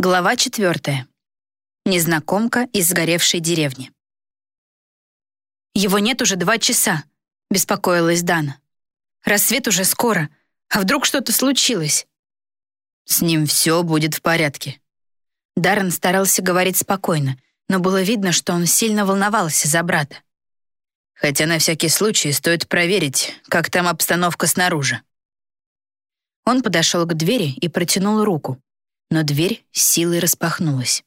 Глава четвертая. Незнакомка из сгоревшей деревни. «Его нет уже два часа», — беспокоилась Дана. «Рассвет уже скоро. А вдруг что-то случилось?» «С ним все будет в порядке». Даррен старался говорить спокойно, но было видно, что он сильно волновался за брата. Хотя на всякий случай стоит проверить, как там обстановка снаружи. Он подошел к двери и протянул руку, но дверь с силой распахнулась.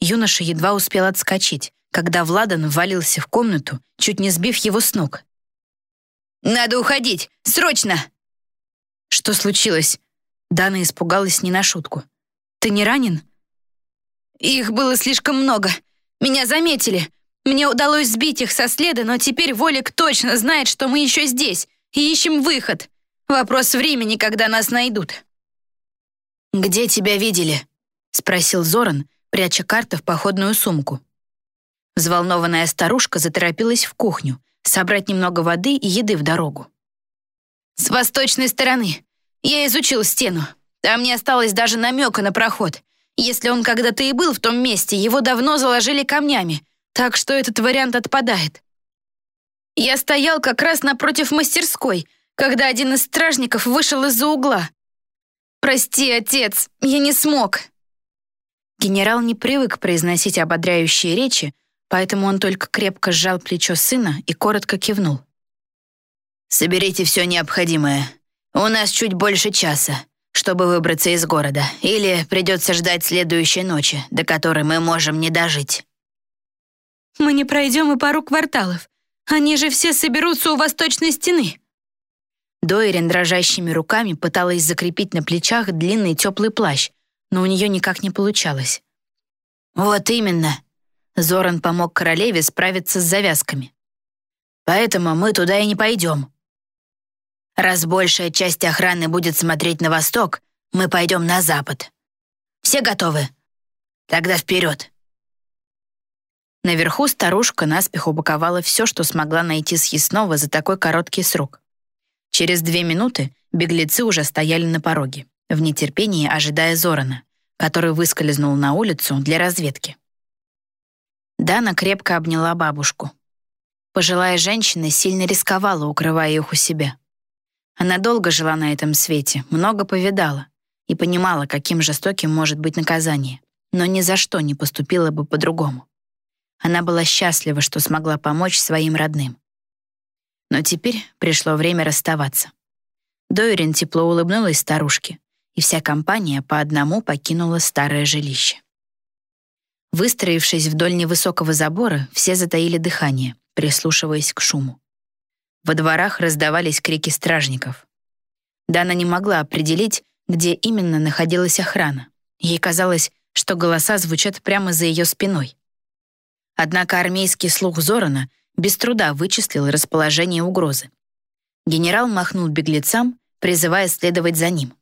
Юноша едва успел отскочить, когда Владан ввалился в комнату, чуть не сбив его с ног. «Надо уходить! Срочно!» «Что случилось?» Дана испугалась не на шутку. «Ты не ранен?» «Их было слишком много. Меня заметили. Мне удалось сбить их со следа, но теперь Волик точно знает, что мы еще здесь и ищем выход. Вопрос времени, когда нас найдут». «Где тебя видели?» — спросил Зоран, пряча карты в походную сумку. Взволнованная старушка заторопилась в кухню, собрать немного воды и еды в дорогу. «С восточной стороны. Я изучил стену. Там не осталось даже намека на проход. Если он когда-то и был в том месте, его давно заложили камнями, так что этот вариант отпадает. Я стоял как раз напротив мастерской, когда один из стражников вышел из-за угла. «Прости, отец, я не смог». Генерал не привык произносить ободряющие речи, поэтому он только крепко сжал плечо сына и коротко кивнул. «Соберите все необходимое. У нас чуть больше часа, чтобы выбраться из города, или придется ждать следующей ночи, до которой мы можем не дожить». «Мы не пройдем и пару кварталов. Они же все соберутся у восточной стены», Дойрин дрожащими руками пыталась закрепить на плечах длинный теплый плащ, но у нее никак не получалось. «Вот именно!» Зоран помог королеве справиться с завязками. «Поэтому мы туда и не пойдем. Раз большая часть охраны будет смотреть на восток, мы пойдем на запад. Все готовы? Тогда вперед!» Наверху старушка наспех упаковала все, что смогла найти съестного за такой короткий срок. Через две минуты беглецы уже стояли на пороге, в нетерпении ожидая Зорана, который выскользнул на улицу для разведки. Дана крепко обняла бабушку. Пожилая женщина сильно рисковала, укрывая их у себя. Она долго жила на этом свете, много повидала и понимала, каким жестоким может быть наказание, но ни за что не поступила бы по-другому. Она была счастлива, что смогла помочь своим родным. Но теперь пришло время расставаться. Дойрин тепло улыбнулась старушке, и вся компания по одному покинула старое жилище. Выстроившись вдоль невысокого забора, все затаили дыхание, прислушиваясь к шуму. Во дворах раздавались крики стражников. Дана не могла определить, где именно находилась охрана. Ей казалось, что голоса звучат прямо за ее спиной. Однако армейский слух Зорана без труда вычислил расположение угрозы. Генерал махнул беглецам, призывая следовать за ним.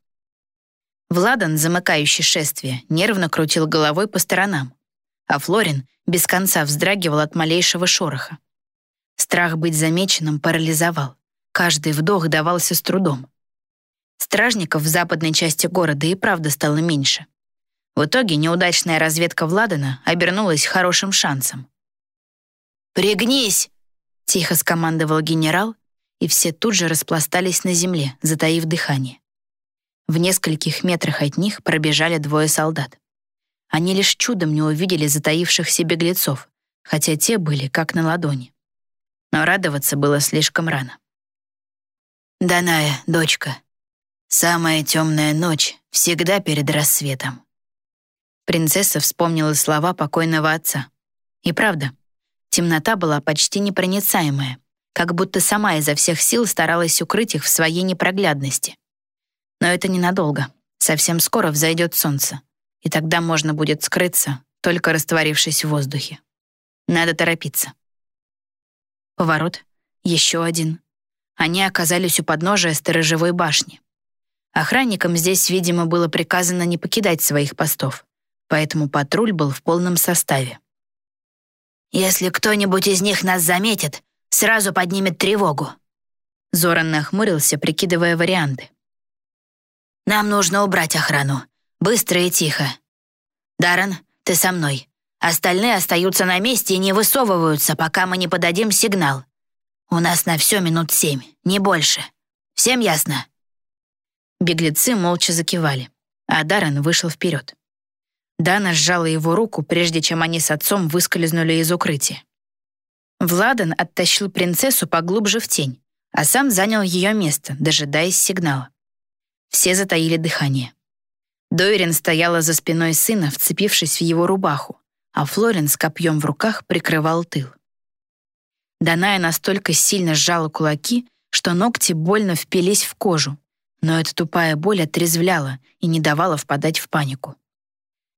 Владан, замыкающий шествие, нервно крутил головой по сторонам, а Флорин без конца вздрагивал от малейшего шороха. Страх быть замеченным парализовал. Каждый вдох давался с трудом. Стражников в западной части города и правда стало меньше. В итоге неудачная разведка Владана обернулась хорошим шансом. «Пригнись!» — тихо скомандовал генерал, и все тут же распластались на земле, затаив дыхание. В нескольких метрах от них пробежали двое солдат. Они лишь чудом не увидели затаившихся беглецов, хотя те были как на ладони. Но радоваться было слишком рано. «Даная, дочка, самая темная ночь всегда перед рассветом». Принцесса вспомнила слова покойного отца. И правда, Темнота была почти непроницаемая, как будто сама изо всех сил старалась укрыть их в своей непроглядности. Но это ненадолго. Совсем скоро взойдет солнце, и тогда можно будет скрыться, только растворившись в воздухе. Надо торопиться. Поворот, еще один. Они оказались у подножия сторожевой башни. Охранникам здесь, видимо, было приказано не покидать своих постов, поэтому патруль был в полном составе. Если кто-нибудь из них нас заметит, сразу поднимет тревогу». Зоран нахмурился, прикидывая варианты. «Нам нужно убрать охрану. Быстро и тихо. Даррен, ты со мной. Остальные остаются на месте и не высовываются, пока мы не подадим сигнал. У нас на все минут семь, не больше. Всем ясно?» Беглецы молча закивали, а Даррен вышел вперед. Дана сжала его руку, прежде чем они с отцом выскользнули из укрытия. Владан оттащил принцессу поглубже в тень, а сам занял ее место, дожидаясь сигнала. Все затаили дыхание. Дойрин стояла за спиной сына, вцепившись в его рубаху, а Флорин с копьем в руках прикрывал тыл. Даная настолько сильно сжала кулаки, что ногти больно впились в кожу, но эта тупая боль отрезвляла и не давала впадать в панику.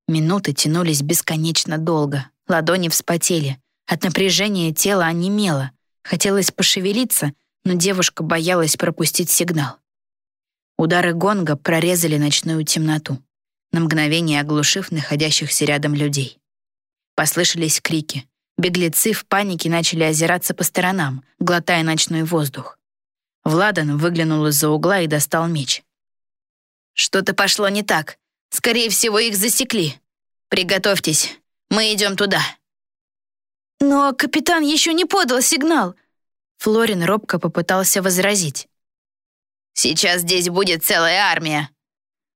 Минуты тянулись бесконечно долго, ладони вспотели, от напряжения тело онемело, хотелось пошевелиться, но девушка боялась пропустить сигнал. Удары гонга прорезали ночную темноту, на мгновение оглушив находящихся рядом людей. Послышались крики. Беглецы в панике начали озираться по сторонам, глотая ночной воздух. Владан выглянул из-за угла и достал меч. «Что-то пошло не так. Скорее всего, их засекли. Приготовьтесь, мы идем туда». «Но капитан еще не подал сигнал», Флорин робко попытался возразить. «Сейчас здесь будет целая армия!»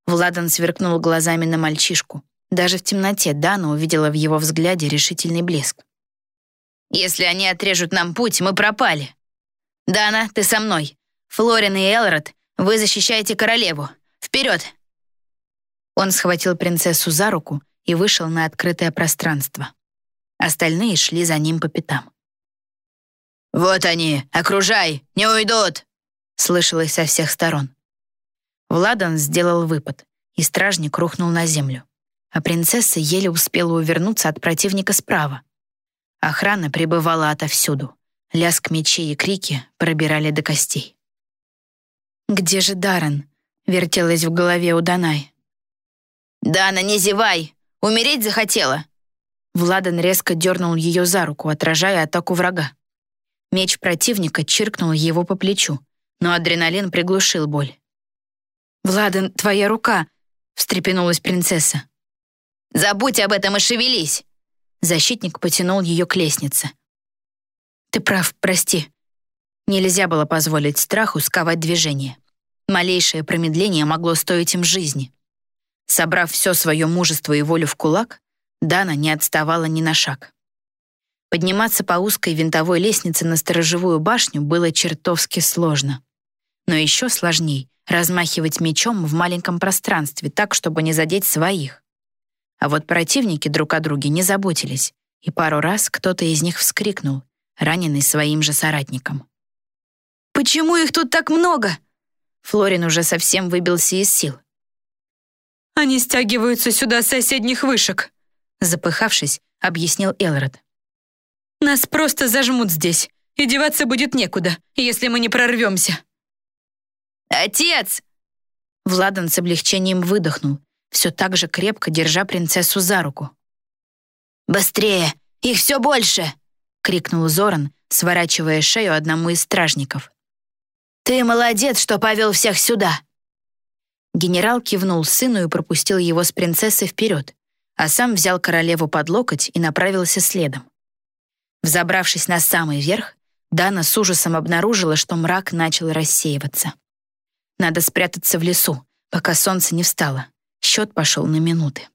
Владан сверкнул глазами на мальчишку. Даже в темноте Дана увидела в его взгляде решительный блеск. «Если они отрежут нам путь, мы пропали. Дана, ты со мной. Флорин и Элрод, вы защищаете королеву. Вперед!» Он схватил принцессу за руку и вышел на открытое пространство. Остальные шли за ним по пятам. «Вот они! Окружай! Не уйдут!» слышалось со всех сторон. Владан сделал выпад, и стражник рухнул на землю, а принцесса еле успела увернуться от противника справа. Охрана пребывала отовсюду. Лязг мечей и крики пробирали до костей. «Где же Даррен?» — вертелась в голове у Данай. «Дана, не зевай! Умереть захотела!» Владан резко дернул ее за руку, отражая атаку врага. Меч противника чиркнул его по плечу, но адреналин приглушил боль. «Владан, твоя рука!» — встрепенулась принцесса. «Забудь об этом и шевелись!» Защитник потянул ее к лестнице. «Ты прав, прости». Нельзя было позволить страху сковать движение. Малейшее промедление могло стоить им жизни. Собрав все свое мужество и волю в кулак, Дана не отставала ни на шаг. Подниматься по узкой винтовой лестнице на сторожевую башню было чертовски сложно. Но еще сложней размахивать мечом в маленьком пространстве так, чтобы не задеть своих. А вот противники друг о друге не заботились, и пару раз кто-то из них вскрикнул, раненый своим же соратником. «Почему их тут так много?» Флорин уже совсем выбился из сил. «Они стягиваются сюда с соседних вышек», запыхавшись, объяснил Элрод. Нас просто зажмут здесь, и деваться будет некуда, если мы не прорвемся». «Отец!» Владан с облегчением выдохнул, все так же крепко держа принцессу за руку. «Быстрее! Их все больше!» — крикнул Зоран, сворачивая шею одному из стражников. «Ты молодец, что повел всех сюда!» Генерал кивнул сыну и пропустил его с принцессой вперед, а сам взял королеву под локоть и направился следом. Взобравшись на самый верх, Дана с ужасом обнаружила, что мрак начал рассеиваться. Надо спрятаться в лесу, пока солнце не встало. Счет пошел на минуты.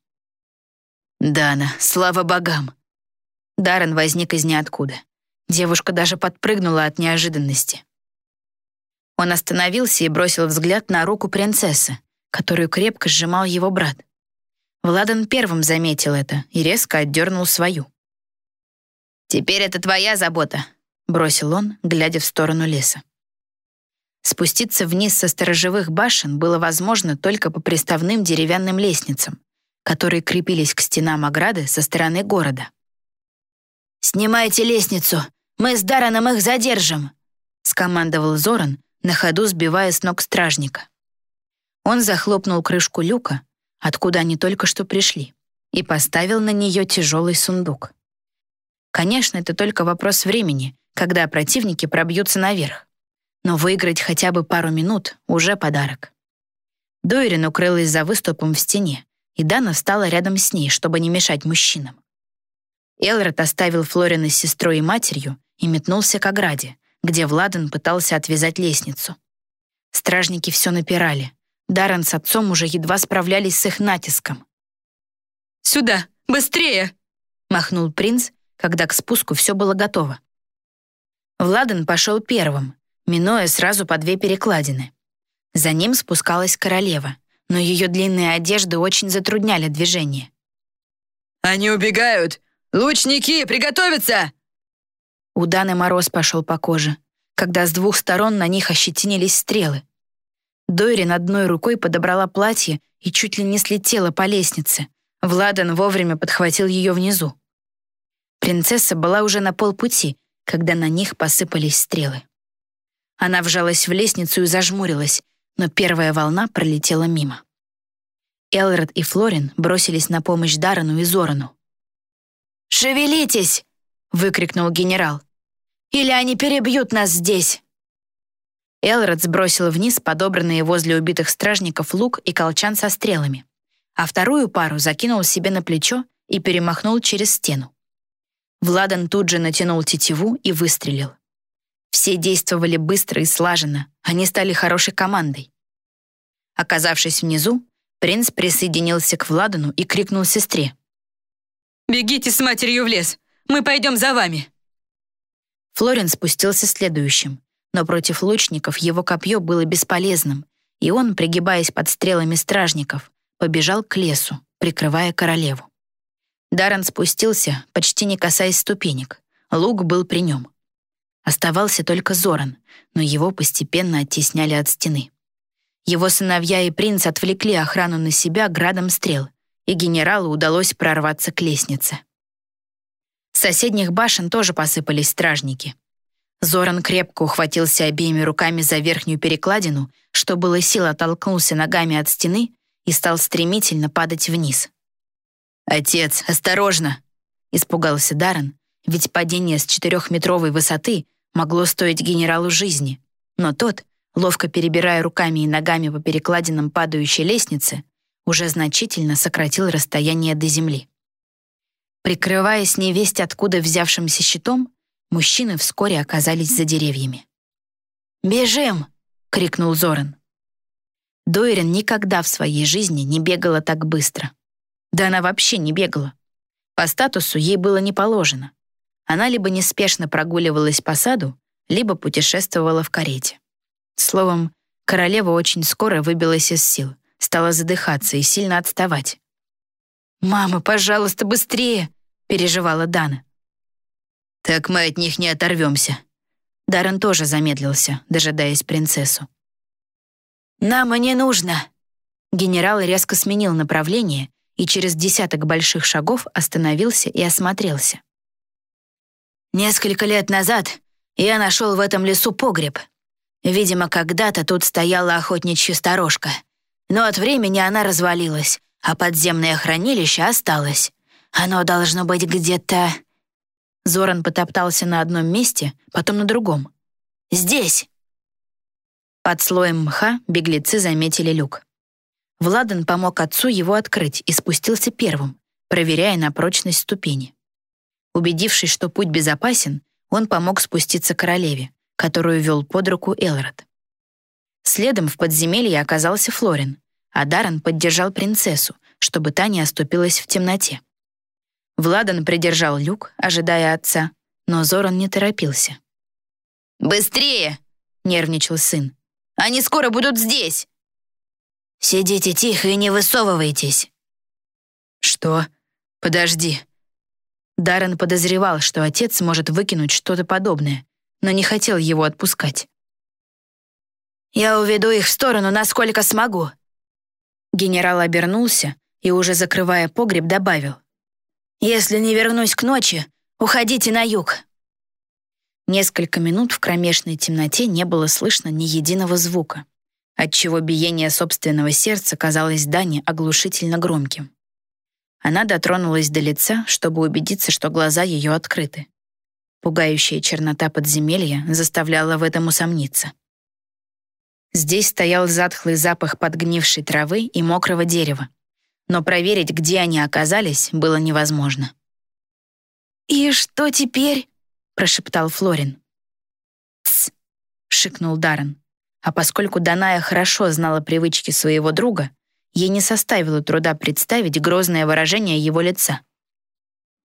«Дана, слава богам!» Даррен возник из ниоткуда. Девушка даже подпрыгнула от неожиданности. Он остановился и бросил взгляд на руку принцессы, которую крепко сжимал его брат. Владан первым заметил это и резко отдернул свою. «Теперь это твоя забота», — бросил он, глядя в сторону леса. Спуститься вниз со сторожевых башен было возможно только по приставным деревянным лестницам, которые крепились к стенам ограды со стороны города. «Снимайте лестницу! Мы с Дараном их задержим!» — скомандовал Зоран, на ходу сбивая с ног стражника. Он захлопнул крышку люка, откуда они только что пришли, и поставил на нее тяжелый сундук. Конечно, это только вопрос времени, когда противники пробьются наверх. Но выиграть хотя бы пару минут — уже подарок. Дойрин укрылась за выступом в стене, и Дана встала рядом с ней, чтобы не мешать мужчинам. Элрод оставил Флорина с сестрой и матерью и метнулся к ограде, где Владан пытался отвязать лестницу. Стражники все напирали. Даррен с отцом уже едва справлялись с их натиском. «Сюда! Быстрее!» — махнул принц, когда к спуску все было готово. Владан пошел первым, минуя сразу по две перекладины. За ним спускалась королева, но ее длинные одежды очень затрудняли движение. «Они убегают! Лучники, приготовиться!» У Даны мороз пошел по коже, когда с двух сторон на них ощетинились стрелы. Дойрин одной рукой подобрала платье и чуть ли не слетела по лестнице. Владан вовремя подхватил ее внизу. Принцесса была уже на полпути, когда на них посыпались стрелы. Она вжалась в лестницу и зажмурилась, но первая волна пролетела мимо. Элрод и Флорин бросились на помощь Дарану и Зорану. «Шевелитесь!» — выкрикнул генерал. «Или они перебьют нас здесь!» Элрод сбросил вниз подобранные возле убитых стражников лук и колчан со стрелами, а вторую пару закинул себе на плечо и перемахнул через стену. Владан тут же натянул тетиву и выстрелил. Все действовали быстро и слаженно, они стали хорошей командой. Оказавшись внизу, принц присоединился к Владану и крикнул сестре. «Бегите с матерью в лес, мы пойдем за вами!» Флорин спустился следующим, но против лучников его копье было бесполезным, и он, пригибаясь под стрелами стражников, побежал к лесу, прикрывая королеву. Даррен спустился, почти не касаясь ступенек. Лук был при нем. Оставался только Зоран, но его постепенно оттесняли от стены. Его сыновья и принц отвлекли охрану на себя градом стрел, и генералу удалось прорваться к лестнице. С соседних башен тоже посыпались стражники. Зоран крепко ухватился обеими руками за верхнюю перекладину, что было сил оттолкнулся ногами от стены и стал стремительно падать вниз. «Отец, осторожно!» — испугался Даррен, ведь падение с четырехметровой высоты могло стоить генералу жизни, но тот, ловко перебирая руками и ногами по перекладинам падающей лестницы, уже значительно сократил расстояние до земли. Прикрываясь невесть откуда взявшимся щитом, мужчины вскоре оказались за деревьями. «Бежим!» — крикнул Зоран. Дойрен никогда в своей жизни не бегала так быстро. Да она вообще не бегала. По статусу ей было не положено она либо неспешно прогуливалась по саду, либо путешествовала в карете. Словом, королева очень скоро выбилась из сил, стала задыхаться и сильно отставать. «Мама, пожалуйста, быстрее!» — переживала Дана. «Так мы от них не оторвемся». Даррен тоже замедлился, дожидаясь принцессу. «Нам и не нужно!» Генерал резко сменил направление и через десяток больших шагов остановился и осмотрелся. Несколько лет назад я нашел в этом лесу погреб. Видимо, когда-то тут стояла охотничья сторожка. Но от времени она развалилась, а подземное хранилище осталось. Оно должно быть где-то... Зоран потоптался на одном месте, потом на другом. «Здесь!» Под слоем мха беглецы заметили люк. Владан помог отцу его открыть и спустился первым, проверяя на прочность ступени. Убедившись, что путь безопасен, он помог спуститься королеве, которую вел под руку Элрод. Следом в подземелье оказался Флорин, а Даррен поддержал принцессу, чтобы та не оступилась в темноте. Владан придержал люк, ожидая отца, но Зоран не торопился. «Быстрее!» — нервничал сын. «Они скоро будут здесь!» «Сидите тихо и не высовывайтесь!» «Что? Подожди!» Даррен подозревал, что отец может выкинуть что-то подобное, но не хотел его отпускать. «Я уведу их в сторону, насколько смогу». Генерал обернулся и, уже закрывая погреб, добавил. «Если не вернусь к ночи, уходите на юг». Несколько минут в кромешной темноте не было слышно ни единого звука, отчего биение собственного сердца казалось Дане оглушительно громким. Она дотронулась до лица, чтобы убедиться, что глаза ее открыты. Пугающая чернота подземелья заставляла в этом усомниться. Здесь стоял затхлый запах подгнившей травы и мокрого дерева. Но проверить, где они оказались, было невозможно. «И что теперь?» — прошептал Флорин. «Тсс!» — шикнул Даррен. А поскольку Даная хорошо знала привычки своего друга, ей не составило труда представить грозное выражение его лица.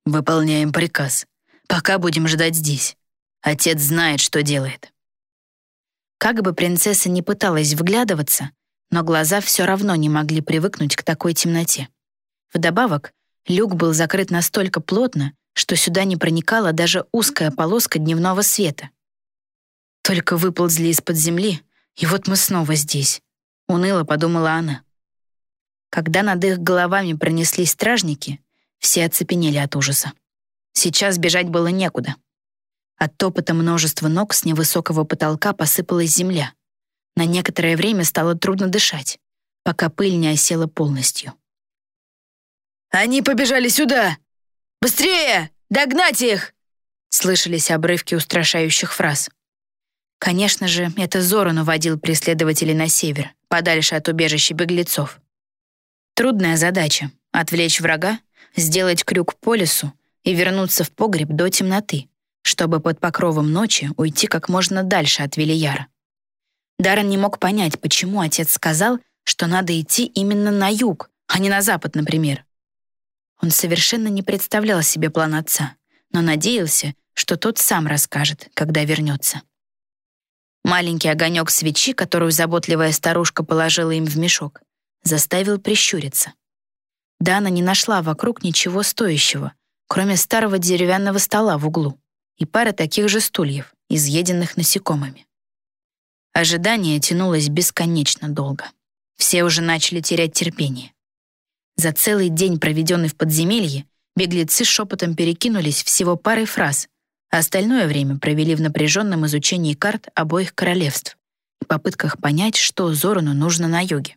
«Выполняем приказ. Пока будем ждать здесь. Отец знает, что делает». Как бы принцесса не пыталась вглядываться, но глаза все равно не могли привыкнуть к такой темноте. Вдобавок, люк был закрыт настолько плотно, что сюда не проникала даже узкая полоска дневного света. Только выползли из-под земли, и вот мы снова здесь. Уныло подумала она. Когда над их головами пронеслись стражники, все оцепенели от ужаса. Сейчас бежать было некуда. От топота множества ног с невысокого потолка посыпалась земля. На некоторое время стало трудно дышать, пока пыль не осела полностью. «Они побежали сюда! Быстрее! Догнать их!» Слышались обрывки устрашающих фраз. Конечно же, это Зоран уводил преследователей на север, подальше от убежища беглецов. Трудная задача — отвлечь врага, сделать крюк по лесу и вернуться в погреб до темноты, чтобы под покровом ночи уйти как можно дальше от Велияра. Даррен не мог понять, почему отец сказал, что надо идти именно на юг, а не на запад, например. Он совершенно не представлял себе план отца, но надеялся, что тот сам расскажет, когда вернется. Маленький огонек свечи, которую заботливая старушка положила им в мешок, заставил прищуриться. Дана не нашла вокруг ничего стоящего, кроме старого деревянного стола в углу и пары таких же стульев, изъеденных насекомыми. Ожидание тянулось бесконечно долго. Все уже начали терять терпение. За целый день, проведенный в подземелье, беглецы шепотом перекинулись всего парой фраз, а остальное время провели в напряженном изучении карт обоих королевств и попытках понять, что Зорану нужно на юге.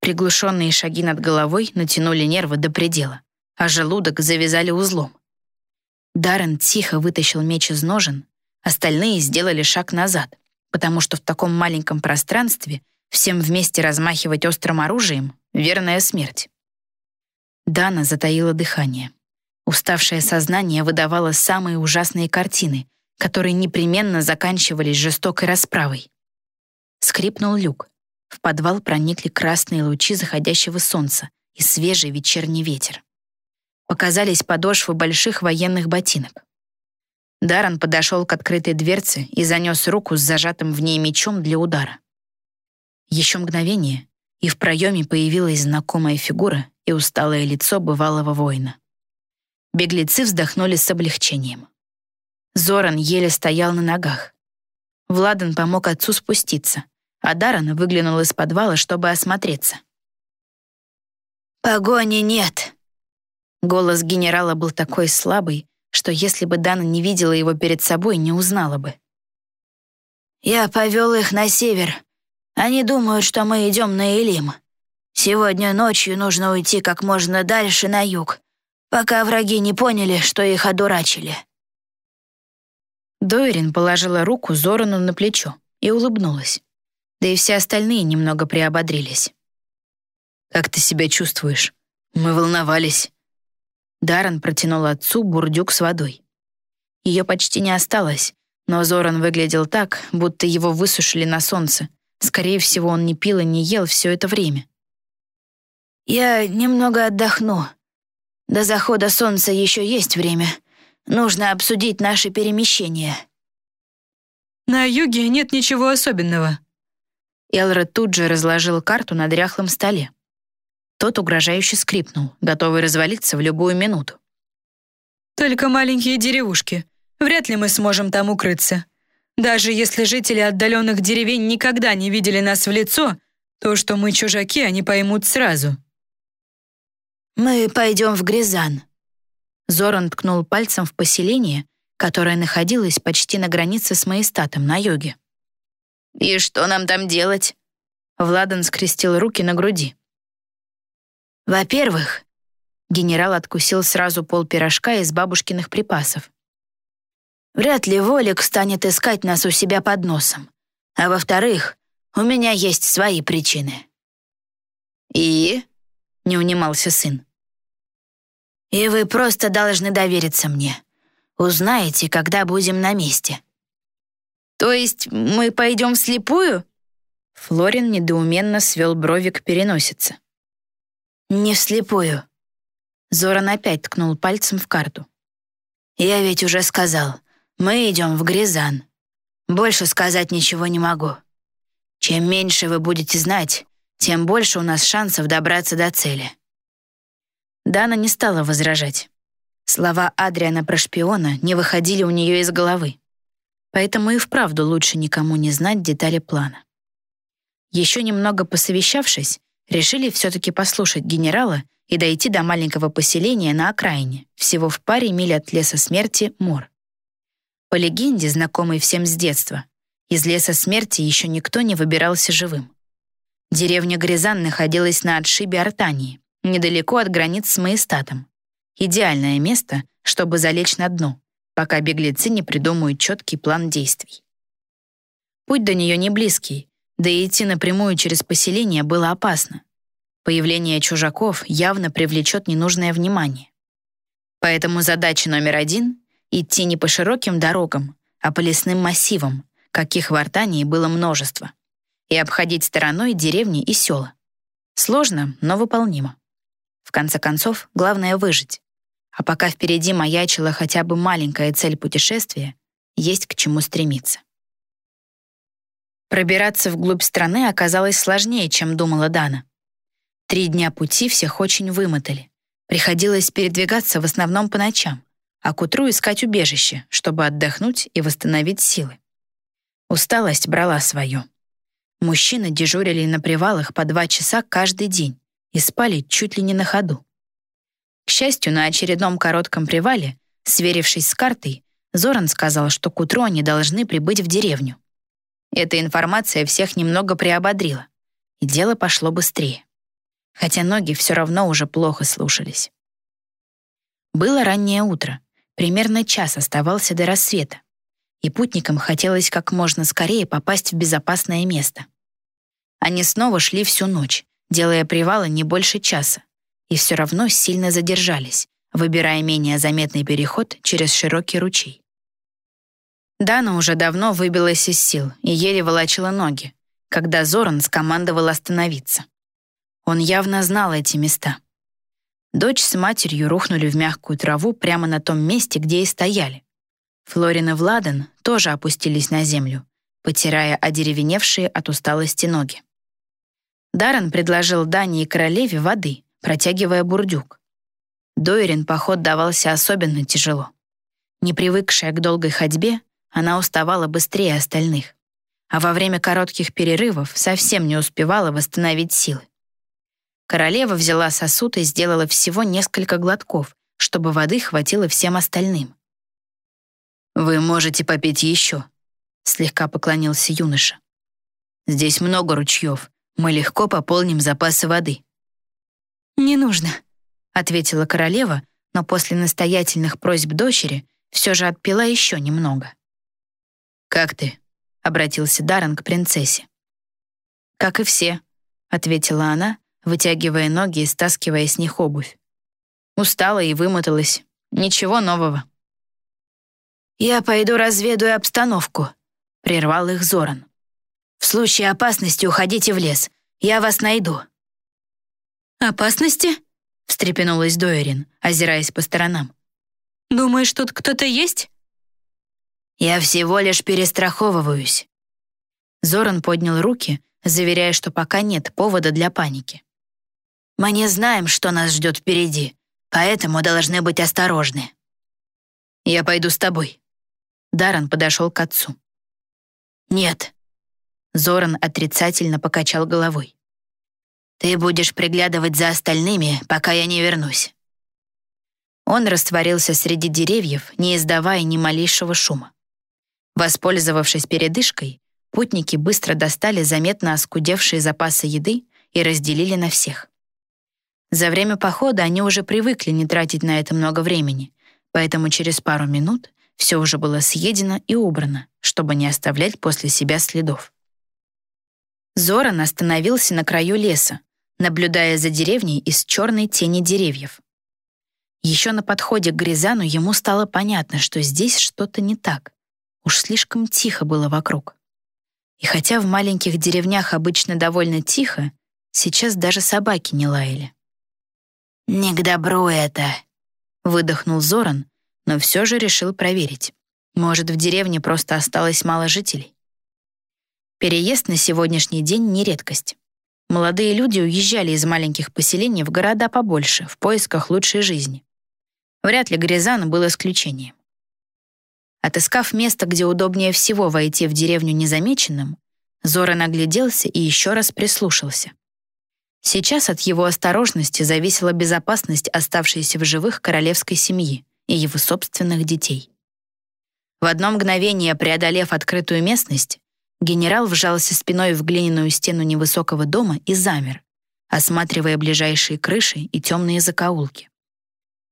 Приглушенные шаги над головой натянули нервы до предела, а желудок завязали узлом. Даррен тихо вытащил меч из ножен, остальные сделали шаг назад, потому что в таком маленьком пространстве всем вместе размахивать острым оружием — верная смерть. Дана затаила дыхание. Уставшее сознание выдавало самые ужасные картины, которые непременно заканчивались жестокой расправой. Скрипнул люк. В подвал проникли красные лучи заходящего солнца и свежий вечерний ветер показались подошвы больших военных ботинок. Даран подошел к открытой дверце и занес руку с зажатым в ней мечом для удара. Еще мгновение, и в проеме появилась знакомая фигура и усталое лицо бывалого воина. Беглецы вздохнули с облегчением. Зоран еле стоял на ногах. Владан помог отцу спуститься, а Даран выглянул из подвала, чтобы осмотреться. «Погони нет», Голос генерала был такой слабый, что если бы Дана не видела его перед собой, не узнала бы. «Я повел их на север. Они думают, что мы идем на Элим. Сегодня ночью нужно уйти как можно дальше на юг, пока враги не поняли, что их одурачили». Дойрин положила руку Зорану на плечо и улыбнулась. Да и все остальные немного приободрились. «Как ты себя чувствуешь? Мы волновались». Даррен протянул отцу бурдюк с водой. Ее почти не осталось, но Зоран выглядел так, будто его высушили на солнце. Скорее всего, он не пил и не ел все это время. «Я немного отдохну. До захода солнца еще есть время. Нужно обсудить наше перемещение». «На юге нет ничего особенного». Элрод тут же разложил карту на дряхлом столе. Тот угрожающе скрипнул, готовый развалиться в любую минуту. «Только маленькие деревушки. Вряд ли мы сможем там укрыться. Даже если жители отдаленных деревень никогда не видели нас в лицо, то, что мы чужаки, они поймут сразу». «Мы пойдем в Гризан». Зоран ткнул пальцем в поселение, которое находилось почти на границе с Маестатом на юге. «И что нам там делать?» Владан скрестил руки на груди. Во-первых, генерал откусил сразу пол пирожка из бабушкиных припасов. Вряд ли Волик станет искать нас у себя под носом. А во-вторых, у меня есть свои причины. И? не унимался сын. «И вы просто должны довериться мне. Узнаете, когда будем на месте». «То есть мы пойдем вслепую?» Флорин недоуменно свел брови к переносице. «Не вслепую». Зоран опять ткнул пальцем в карту. «Я ведь уже сказал, мы идем в Гризан. Больше сказать ничего не могу. Чем меньше вы будете знать, тем больше у нас шансов добраться до цели». Дана не стала возражать. Слова Адриана про шпиона не выходили у нее из головы. Поэтому и вправду лучше никому не знать детали плана. Еще немного посовещавшись, решили все-таки послушать генерала и дойти до маленького поселения на окраине, всего в паре миль от леса смерти Мор. По легенде, знакомой всем с детства, из леса смерти еще никто не выбирался живым. Деревня Гризан находилась на отшибе Артании, недалеко от границ с Маестатом. Идеальное место, чтобы залечь на дно, пока беглецы не придумают четкий план действий. Путь до нее не близкий, да и идти напрямую через поселение было опасно. Появление чужаков явно привлечет ненужное внимание. Поэтому задача номер один — идти не по широким дорогам, а по лесным массивам, каких в Артании было множество, и обходить стороной деревни и села. Сложно, но выполнимо. В конце концов, главное — выжить. А пока впереди маячила хотя бы маленькая цель путешествия, есть к чему стремиться. Пробираться вглубь страны оказалось сложнее, чем думала Дана. Три дня пути всех очень вымотали. Приходилось передвигаться в основном по ночам, а к утру искать убежище, чтобы отдохнуть и восстановить силы. Усталость брала свое. Мужчины дежурили на привалах по два часа каждый день и спали чуть ли не на ходу. К счастью, на очередном коротком привале, сверившись с картой, Зоран сказал, что к утру они должны прибыть в деревню. Эта информация всех немного приободрила, и дело пошло быстрее. Хотя ноги все равно уже плохо слушались. Было раннее утро, примерно час оставался до рассвета и путникам хотелось как можно скорее попасть в безопасное место. Они снова шли всю ночь, делая привалы не больше часа, и все равно сильно задержались, выбирая менее заметный переход через широкий ручей. Дана уже давно выбилась из сил и еле волочила ноги, когда Зоран скомандовал остановиться. Он явно знал эти места. Дочь с матерью рухнули в мягкую траву прямо на том месте, где и стояли. Флорин и Владан тоже опустились на землю, потирая одеревеневшие от усталости ноги. Даррен предложил Дане и королеве воды, протягивая бурдюк. Дойрин поход давался особенно тяжело. Не привыкшая к долгой ходьбе, она уставала быстрее остальных, а во время коротких перерывов совсем не успевала восстановить силы. Королева взяла сосуд и сделала всего несколько глотков, чтобы воды хватило всем остальным. «Вы можете попить еще», — слегка поклонился юноша. «Здесь много ручьев. Мы легко пополним запасы воды». «Не нужно», — ответила королева, но после настоятельных просьб дочери все же отпила еще немного. «Как ты?» — обратился Даррен к принцессе. «Как и все», — ответила она, вытягивая ноги и стаскивая с них обувь. Устала и вымоталась. Ничего нового. «Я пойду разведаю обстановку», — прервал их Зоран. «В случае опасности уходите в лес. Я вас найду». «Опасности?» — встрепенулась Дойрин, озираясь по сторонам. «Думаешь, тут кто-то есть?» «Я всего лишь перестраховываюсь». Зоран поднял руки, заверяя, что пока нет повода для паники. «Мы не знаем, что нас ждет впереди, поэтому должны быть осторожны». «Я пойду с тобой», Даран подошел к отцу. «Нет». Зоран отрицательно покачал головой. «Ты будешь приглядывать за остальными, пока я не вернусь». Он растворился среди деревьев, не издавая ни малейшего шума. Воспользовавшись передышкой, путники быстро достали заметно оскудевшие запасы еды и разделили на всех. За время похода они уже привыкли не тратить на это много времени, поэтому через пару минут все уже было съедено и убрано, чтобы не оставлять после себя следов. Зоран остановился на краю леса, наблюдая за деревней из черной тени деревьев. Еще на подходе к Гризану ему стало понятно, что здесь что-то не так. Уж слишком тихо было вокруг. И хотя в маленьких деревнях обычно довольно тихо, сейчас даже собаки не лаяли. «Не к добру это», — выдохнул Зоран, но все же решил проверить. Может, в деревне просто осталось мало жителей. Переезд на сегодняшний день не редкость. Молодые люди уезжали из маленьких поселений в города побольше, в поисках лучшей жизни. Вряд ли Гризан был исключением. Отыскав место, где удобнее всего войти в деревню незамеченным, Зора нагляделся и еще раз прислушался. Сейчас от его осторожности зависела безопасность оставшейся в живых королевской семьи и его собственных детей. В одно мгновение, преодолев открытую местность, генерал вжался спиной в глиняную стену невысокого дома и замер, осматривая ближайшие крыши и темные закоулки.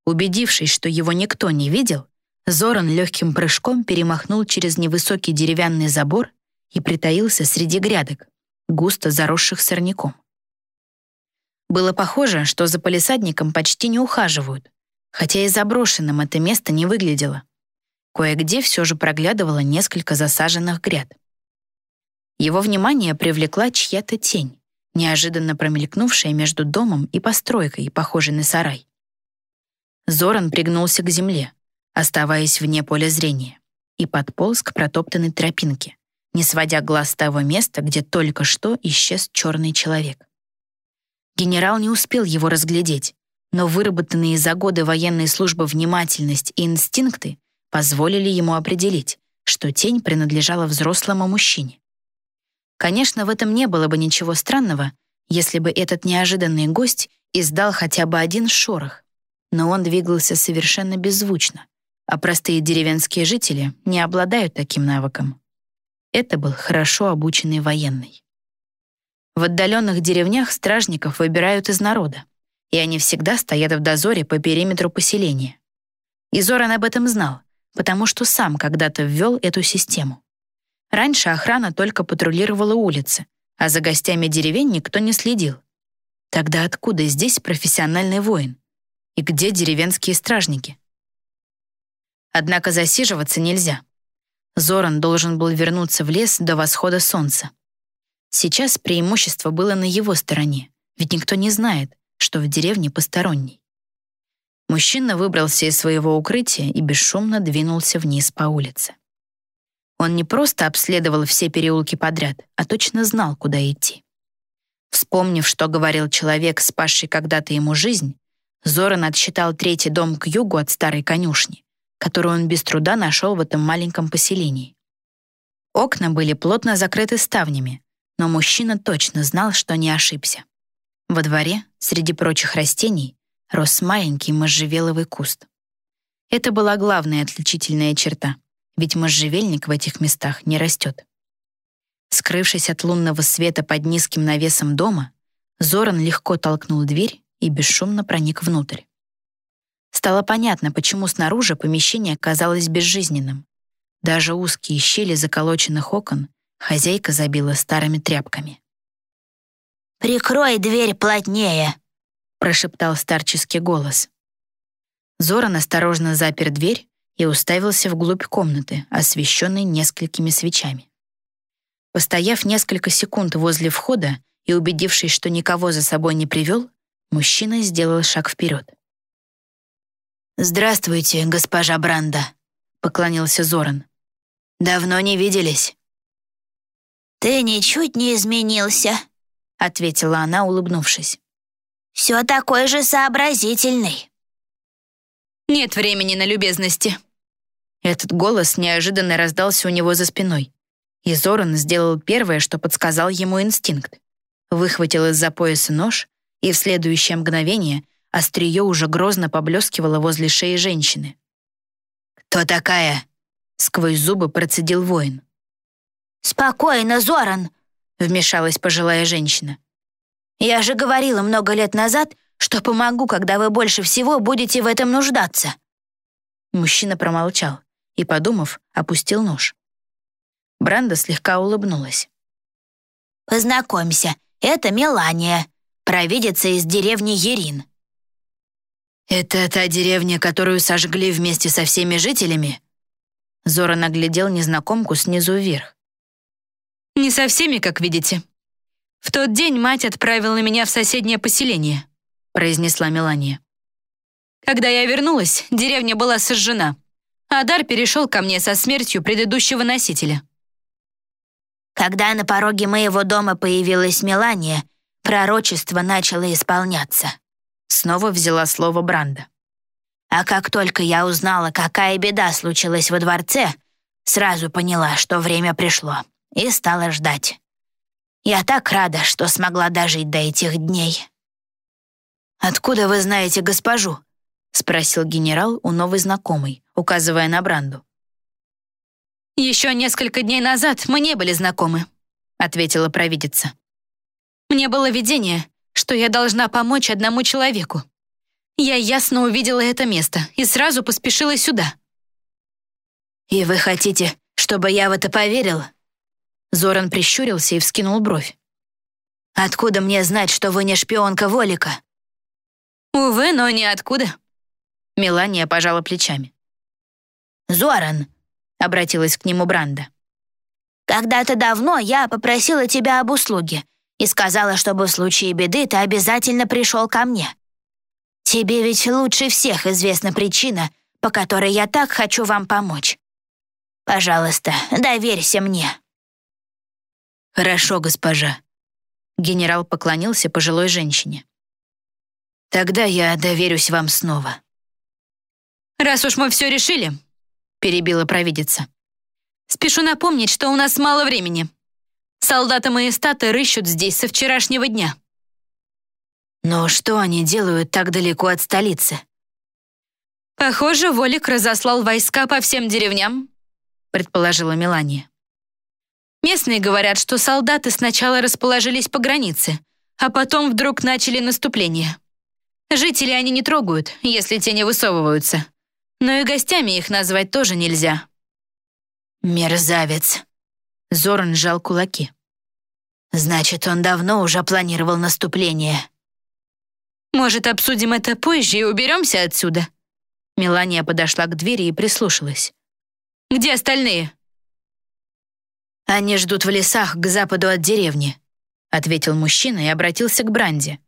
Убедившись, что его никто не видел, Зоран легким прыжком перемахнул через невысокий деревянный забор и притаился среди грядок, густо заросших сорняком. Было похоже, что за полисадником почти не ухаживают, хотя и заброшенным это место не выглядело. Кое-где все же проглядывало несколько засаженных гряд. Его внимание привлекла чья-то тень, неожиданно промелькнувшая между домом и постройкой, похожей на сарай. Зоран пригнулся к земле, оставаясь вне поля зрения, и подполз к протоптанной тропинке, не сводя глаз с того места, где только что исчез черный человек. Генерал не успел его разглядеть, но выработанные за годы военной службы внимательность и инстинкты позволили ему определить, что тень принадлежала взрослому мужчине. Конечно, в этом не было бы ничего странного, если бы этот неожиданный гость издал хотя бы один шорох, но он двигался совершенно беззвучно, а простые деревенские жители не обладают таким навыком. Это был хорошо обученный военный. В отдаленных деревнях стражников выбирают из народа, и они всегда стоят в дозоре по периметру поселения. И Зоран об этом знал, потому что сам когда-то ввел эту систему. Раньше охрана только патрулировала улицы, а за гостями деревень никто не следил. Тогда откуда здесь профессиональный воин? И где деревенские стражники? Однако засиживаться нельзя. Зоран должен был вернуться в лес до восхода солнца. Сейчас преимущество было на его стороне, ведь никто не знает, что в деревне посторонний. Мужчина выбрался из своего укрытия и бесшумно двинулся вниз по улице. Он не просто обследовал все переулки подряд, а точно знал, куда идти. Вспомнив, что говорил человек, спасший когда-то ему жизнь, Зоран отсчитал третий дом к югу от старой конюшни, которую он без труда нашел в этом маленьком поселении. Окна были плотно закрыты ставнями, но мужчина точно знал, что не ошибся. Во дворе, среди прочих растений, рос маленький можжевеловый куст. Это была главная отличительная черта, ведь можжевельник в этих местах не растет. Скрывшись от лунного света под низким навесом дома, Зоран легко толкнул дверь и бесшумно проник внутрь. Стало понятно, почему снаружи помещение казалось безжизненным. Даже узкие щели заколоченных окон хозяйка забила старыми тряпками. «Прикрой дверь плотнее», — прошептал старческий голос. Зоран осторожно запер дверь и уставился вглубь комнаты, освещенной несколькими свечами. Постояв несколько секунд возле входа и убедившись, что никого за собой не привел, Мужчина сделал шаг вперед. «Здравствуйте, госпожа Бранда», — поклонился Зоран. «Давно не виделись». «Ты ничуть не изменился», — ответила она, улыбнувшись. «Все такой же сообразительный». «Нет времени на любезности». Этот голос неожиданно раздался у него за спиной, и Зоран сделал первое, что подсказал ему инстинкт. Выхватил из-за пояса нож и в следующее мгновение острие уже грозно поблескивало возле шеи женщины. «Кто такая?» — сквозь зубы процедил воин. «Спокойно, Зоран!» — вмешалась пожилая женщина. «Я же говорила много лет назад, что помогу, когда вы больше всего будете в этом нуждаться». Мужчина промолчал и, подумав, опустил нож. Бранда слегка улыбнулась. «Познакомься, это Мелания. провидица из деревни Ерин». «Это та деревня, которую сожгли вместе со всеми жителями?» Зора наглядел незнакомку снизу вверх. «Не со всеми, как видите. В тот день мать отправила меня в соседнее поселение», произнесла Мелания. «Когда я вернулась, деревня была сожжена. Адар перешел ко мне со смертью предыдущего носителя». Когда на пороге моего дома появилась Мелания, пророчество начало исполняться. Снова взяла слово Бранда. А как только я узнала, какая беда случилась во дворце, сразу поняла, что время пришло, и стала ждать. Я так рада, что смогла дожить до этих дней. «Откуда вы знаете госпожу?» — спросил генерал у новой знакомой, указывая на Бранду. «Еще несколько дней назад мы не были знакомы», — ответила провидица. «Мне было видение, что я должна помочь одному человеку. Я ясно увидела это место и сразу поспешила сюда». «И вы хотите, чтобы я в это поверил?» Зоран прищурился и вскинул бровь. «Откуда мне знать, что вы не шпионка Волика?» «Увы, но ниоткуда». Мелания пожала плечами. «Зоран, — обратилась к нему Бранда. «Когда-то давно я попросила тебя об услуге и сказала, чтобы в случае беды ты обязательно пришел ко мне. Тебе ведь лучше всех известна причина, по которой я так хочу вам помочь. Пожалуйста, доверься мне». «Хорошо, госпожа». Генерал поклонился пожилой женщине. «Тогда я доверюсь вам снова». «Раз уж мы все решили, перебила провидица. «Спешу напомнить, что у нас мало времени. Солдаты мои статы рыщут здесь со вчерашнего дня». «Но что они делают так далеко от столицы?» «Похоже, Волик разослал войска по всем деревням», предположила Мелания. Местные говорят, что солдаты сначала расположились по границе, а потом вдруг начали наступление. Жители они не трогают, если те не высовываются но и гостями их назвать тоже нельзя. Мерзавец. Зоран сжал кулаки. Значит, он давно уже планировал наступление. Может, обсудим это позже и уберемся отсюда? Мелания подошла к двери и прислушалась. Где остальные? Они ждут в лесах к западу от деревни, ответил мужчина и обратился к Бранди.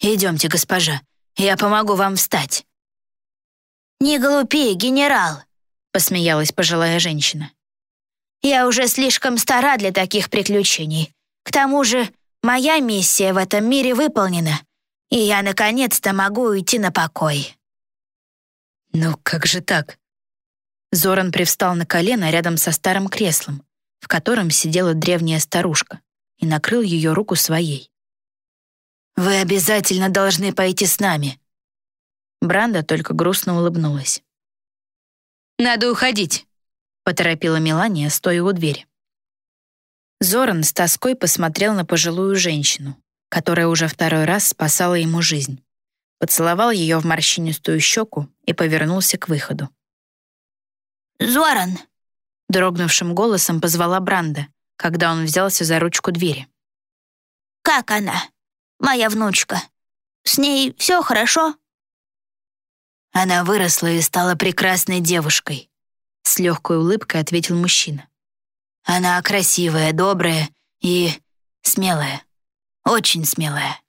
Идемте, госпожа, я помогу вам встать. «Не глупи, генерал», — посмеялась пожилая женщина. «Я уже слишком стара для таких приключений. К тому же моя миссия в этом мире выполнена, и я наконец-то могу уйти на покой». «Ну как же так?» Зоран привстал на колено рядом со старым креслом, в котором сидела древняя старушка, и накрыл ее руку своей. «Вы обязательно должны пойти с нами», Бранда только грустно улыбнулась. «Надо уходить», — поторопила Мелания, стоя у двери. Зоран с тоской посмотрел на пожилую женщину, которая уже второй раз спасала ему жизнь. Поцеловал ее в морщинистую щеку и повернулся к выходу. «Зоран!» — дрогнувшим голосом позвала Бранда, когда он взялся за ручку двери. «Как она? Моя внучка. С ней все хорошо?» Она выросла и стала прекрасной девушкой. С легкой улыбкой ответил мужчина. Она красивая, добрая и смелая. Очень смелая.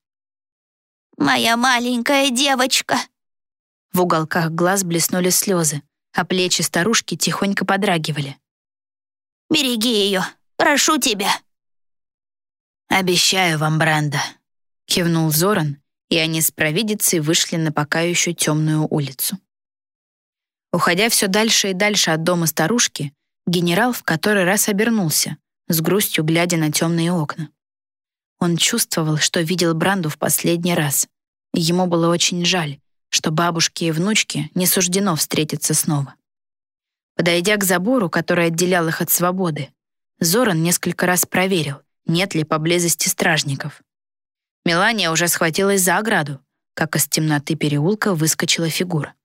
«Моя маленькая девочка!» В уголках глаз блеснули слезы, а плечи старушки тихонько подрагивали. «Береги ее, прошу тебя!» «Обещаю вам, Бранда», — кивнул Зоран и они с провидицей вышли на пока еще темную улицу. Уходя все дальше и дальше от дома старушки, генерал в который раз обернулся, с грустью глядя на темные окна. Он чувствовал, что видел Бранду в последний раз. ему было очень жаль, что бабушке и внучке не суждено встретиться снова. Подойдя к забору, который отделял их от свободы, Зоран несколько раз проверил, нет ли поблизости стражников. Мелания уже схватилась за ограду, как из темноты переулка выскочила фигура.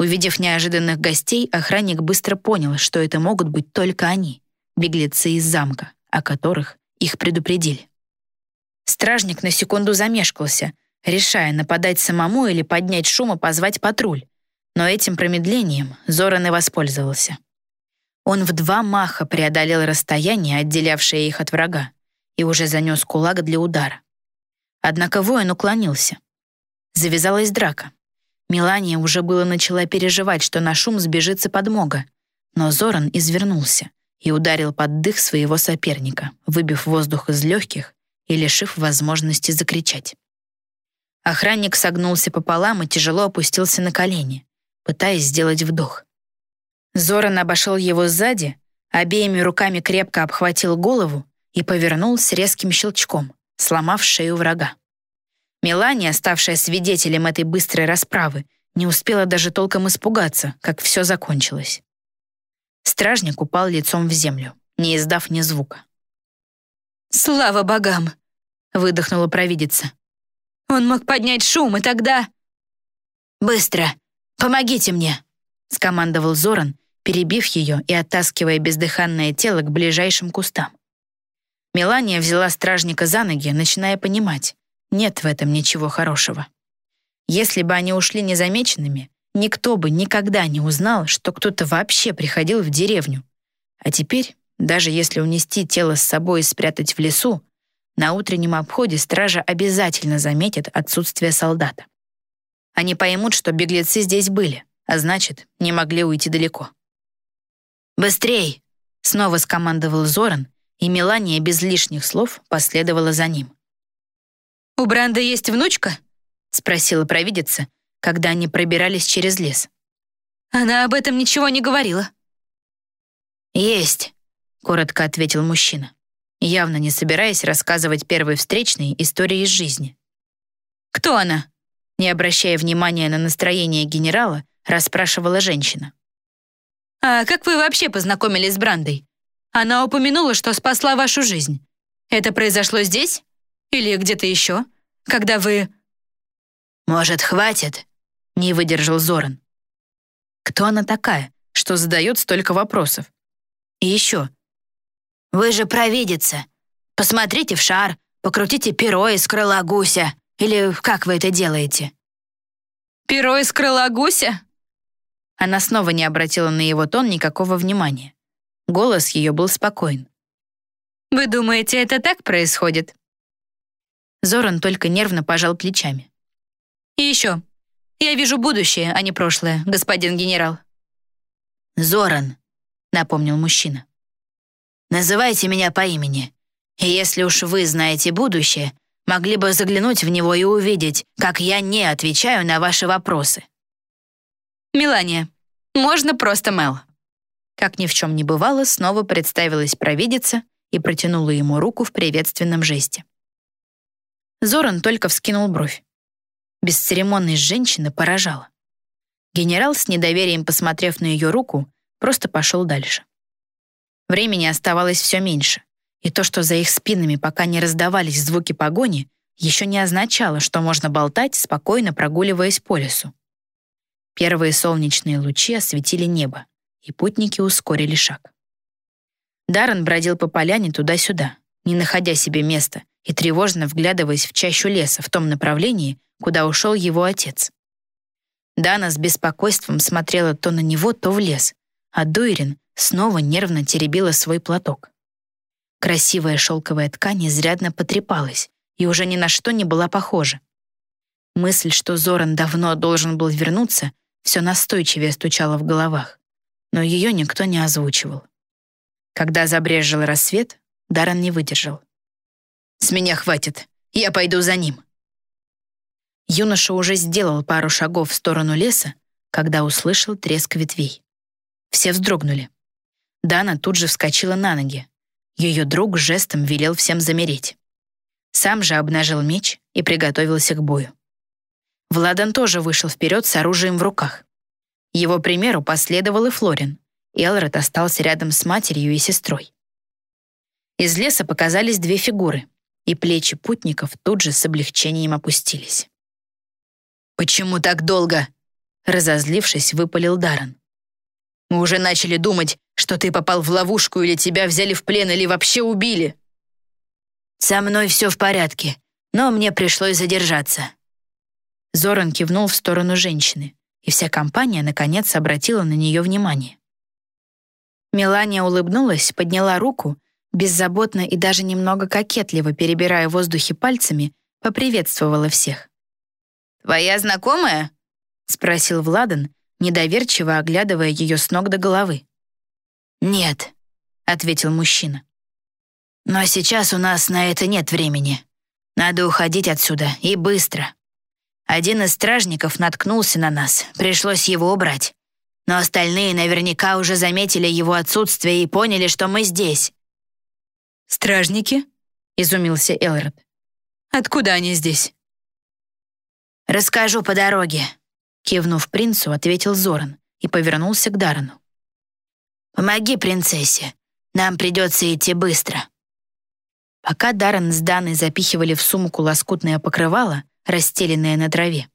Увидев неожиданных гостей, охранник быстро понял, что это могут быть только они, беглецы из замка, о которых их предупредили. Стражник на секунду замешкался, решая, нападать самому или поднять шум и позвать патруль. Но этим промедлением Зоран и воспользовался. Он в два маха преодолел расстояние, отделявшее их от врага, и уже занес кулак для удара. Однако воин уклонился. Завязалась драка. Мелания уже было начала переживать, что на шум сбежится подмога, но Зоран извернулся и ударил под дых своего соперника, выбив воздух из легких и лишив возможности закричать. Охранник согнулся пополам и тяжело опустился на колени, пытаясь сделать вдох. Зоран обошел его сзади, обеими руками крепко обхватил голову и повернул с резким щелчком, сломав шею врага. Мелания, ставшая свидетелем этой быстрой расправы, не успела даже толком испугаться, как все закончилось. Стражник упал лицом в землю, не издав ни звука. «Слава богам!» — выдохнула провидица. «Он мог поднять шум, и тогда...» «Быстро! Помогите мне!» — скомандовал Зоран, перебив ее и оттаскивая бездыханное тело к ближайшим кустам. Мелания взяла стражника за ноги, начиная понимать, нет в этом ничего хорошего. Если бы они ушли незамеченными, никто бы никогда не узнал, что кто-то вообще приходил в деревню. А теперь, даже если унести тело с собой и спрятать в лесу, на утреннем обходе стража обязательно заметит отсутствие солдата. Они поймут, что беглецы здесь были, а значит, не могли уйти далеко. «Быстрей!» — снова скомандовал Зоран, и Мелания без лишних слов последовала за ним. «У Бранда есть внучка?» — спросила провидица, когда они пробирались через лес. «Она об этом ничего не говорила». «Есть», — коротко ответил мужчина, явно не собираясь рассказывать первой встречной истории из жизни. «Кто она?» Не обращая внимания на настроение генерала, расспрашивала женщина. «А как вы вообще познакомились с Брандой? Она упомянула, что спасла вашу жизнь. Это произошло здесь? Или где-то еще? Когда вы...» «Может, хватит?» — не выдержал Зоран. «Кто она такая, что задает столько вопросов? И еще...» «Вы же провидица. Посмотрите в шар, покрутите перо из крыла гуся. Или как вы это делаете?» «Перо из крыла гуся?» Она снова не обратила на его тон никакого внимания. Голос ее был спокоен. «Вы думаете, это так происходит?» Зоран только нервно пожал плечами. «И еще. Я вижу будущее, а не прошлое, господин генерал». «Зоран», — напомнил мужчина. «Называйте меня по имени. И если уж вы знаете будущее, могли бы заглянуть в него и увидеть, как я не отвечаю на ваши вопросы». «Мелания, можно просто Мел». Как ни в чем не бывало, снова представилась провидица и протянула ему руку в приветственном жесте. Зоран только вскинул бровь. Бесцеремонность женщины поражала. Генерал, с недоверием посмотрев на ее руку, просто пошел дальше. Времени оставалось все меньше, и то, что за их спинами пока не раздавались звуки погони, еще не означало, что можно болтать, спокойно прогуливаясь по лесу. Первые солнечные лучи осветили небо, и путники ускорили шаг. Даррен бродил по поляне туда-сюда, не находя себе места и тревожно вглядываясь в чащу леса в том направлении, куда ушел его отец. Дана с беспокойством смотрела то на него, то в лес, а Дуэрин снова нервно теребила свой платок. Красивая шелковая ткань изрядно потрепалась и уже ни на что не была похожа. Мысль, что Зоран давно должен был вернуться, все настойчивее стучала в головах, но ее никто не озвучивал. Когда забрежил рассвет, Даран не выдержал. «С меня хватит. Я пойду за ним». Юноша уже сделал пару шагов в сторону леса, когда услышал треск ветвей. Все вздрогнули. Дана тут же вскочила на ноги. Ее друг жестом велел всем замереть. Сам же обнажил меч и приготовился к бою. Владан тоже вышел вперед с оружием в руках. Его примеру последовал и Флорин. Элрод остался рядом с матерью и сестрой. Из леса показались две фигуры, и плечи путников тут же с облегчением опустились. «Почему так долго?» Разозлившись, выпалил Даран. «Мы уже начали думать, что ты попал в ловушку или тебя взяли в плен или вообще убили». «Со мной все в порядке, но мне пришлось задержаться». Зоран кивнул в сторону женщины, и вся компания, наконец, обратила на нее внимание. Мелания улыбнулась, подняла руку, беззаботно и даже немного кокетливо перебирая в воздухе пальцами, поприветствовала всех. «Твоя знакомая?» — спросил Владан, недоверчиво оглядывая ее с ног до головы. «Нет», — ответил мужчина. «Но сейчас у нас на это нет времени. Надо уходить отсюда, и быстро. Один из стражников наткнулся на нас, пришлось его убрать. Но остальные наверняка уже заметили его отсутствие и поняли, что мы здесь». «Стражники?» — изумился Элрод. «Откуда они здесь?» «Расскажу по дороге», — кивнув принцу, ответил Зоран и повернулся к Дарану. «Помоги принцессе, нам придется идти быстро». Пока Даррен с Даной запихивали в сумку лоскутное покрывало, расстеленное на траве,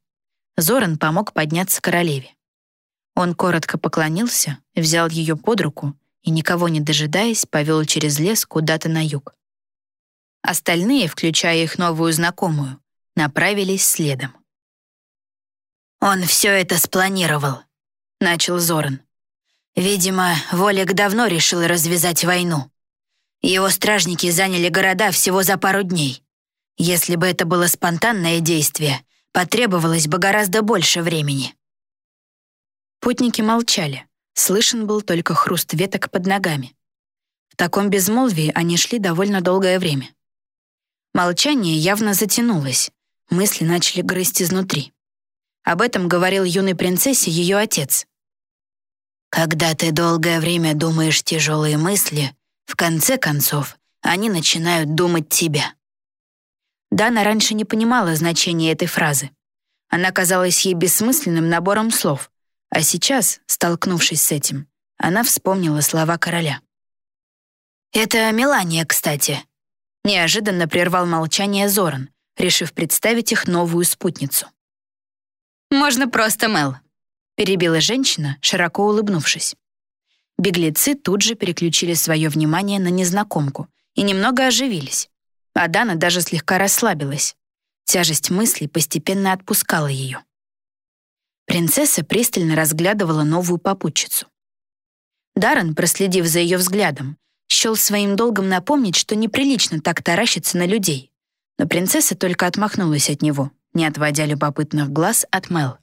Зоран помог подняться королеве. Он коротко поклонился, взял ее под руку и, никого не дожидаясь, повел через лес куда-то на юг. Остальные, включая их новую знакомую, направились следом. «Он все это спланировал», — начал Зоран. «Видимо, Волик давно решил развязать войну. Его стражники заняли города всего за пару дней. Если бы это было спонтанное действие, потребовалось бы гораздо больше времени». Путники молчали. Слышен был только хруст веток под ногами. В таком безмолвии они шли довольно долгое время. Молчание явно затянулось, мысли начали грызть изнутри. Об этом говорил юной принцессе ее отец. «Когда ты долгое время думаешь тяжелые мысли, в конце концов они начинают думать тебя». Дана раньше не понимала значения этой фразы. Она казалась ей бессмысленным набором слов, а сейчас, столкнувшись с этим, она вспомнила слова короля. «Это Мелания, кстати», — неожиданно прервал молчание Зоран, решив представить их новую спутницу. «Можно просто Мел», — перебила женщина, широко улыбнувшись. Беглецы тут же переключили свое внимание на незнакомку и немного оживились. А Дана даже слегка расслабилась. Тяжесть мыслей постепенно отпускала ее. Принцесса пристально разглядывала новую попутчицу. Даррен, проследив за ее взглядом, счел своим долгом напомнить, что неприлично так таращиться на людей. Но принцесса только отмахнулась от него, не отводя любопытных глаз от Мел.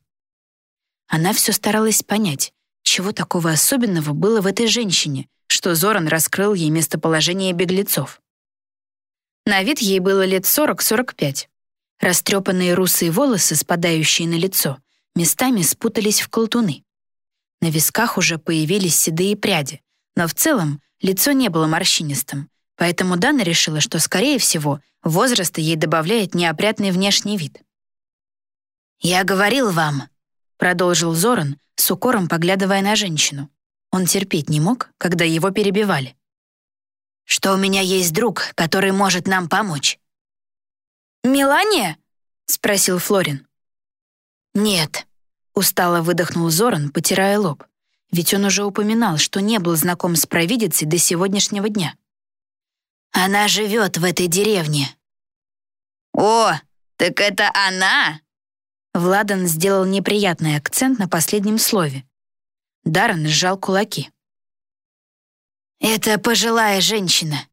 Она все старалась понять, чего такого особенного было в этой женщине, что Зоран раскрыл ей местоположение беглецов. На вид ей было лет 40-45. Растрепанные русые волосы, спадающие на лицо, местами спутались в колтуны. На висках уже появились седые пряди, но в целом лицо не было морщинистым, поэтому Дана решила, что, скорее всего, возраста ей добавляет неопрятный внешний вид. «Я говорил вам», — продолжил Зоран, с укором поглядывая на женщину. Он терпеть не мог, когда его перебивали. «Что у меня есть друг, который может нам помочь». «Мелания?» — спросил Флорин. «Нет», — устало выдохнул Зоран, потирая лоб. Ведь он уже упоминал, что не был знаком с провидицей до сегодняшнего дня. «Она живет в этой деревне». «О, так это она?» Владан сделал неприятный акцент на последнем слове. Даррен сжал кулаки. «Это пожилая женщина».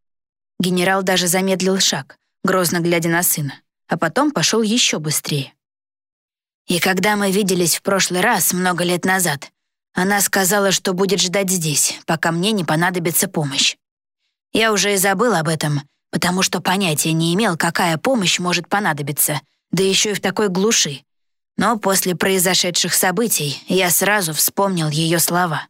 Генерал даже замедлил шаг, грозно глядя на сына, а потом пошел еще быстрее. «И когда мы виделись в прошлый раз, много лет назад, она сказала, что будет ждать здесь, пока мне не понадобится помощь. Я уже и забыл об этом, потому что понятия не имел, какая помощь может понадобиться, да еще и в такой глуши, но после произошедших событий я сразу вспомнил ее слова.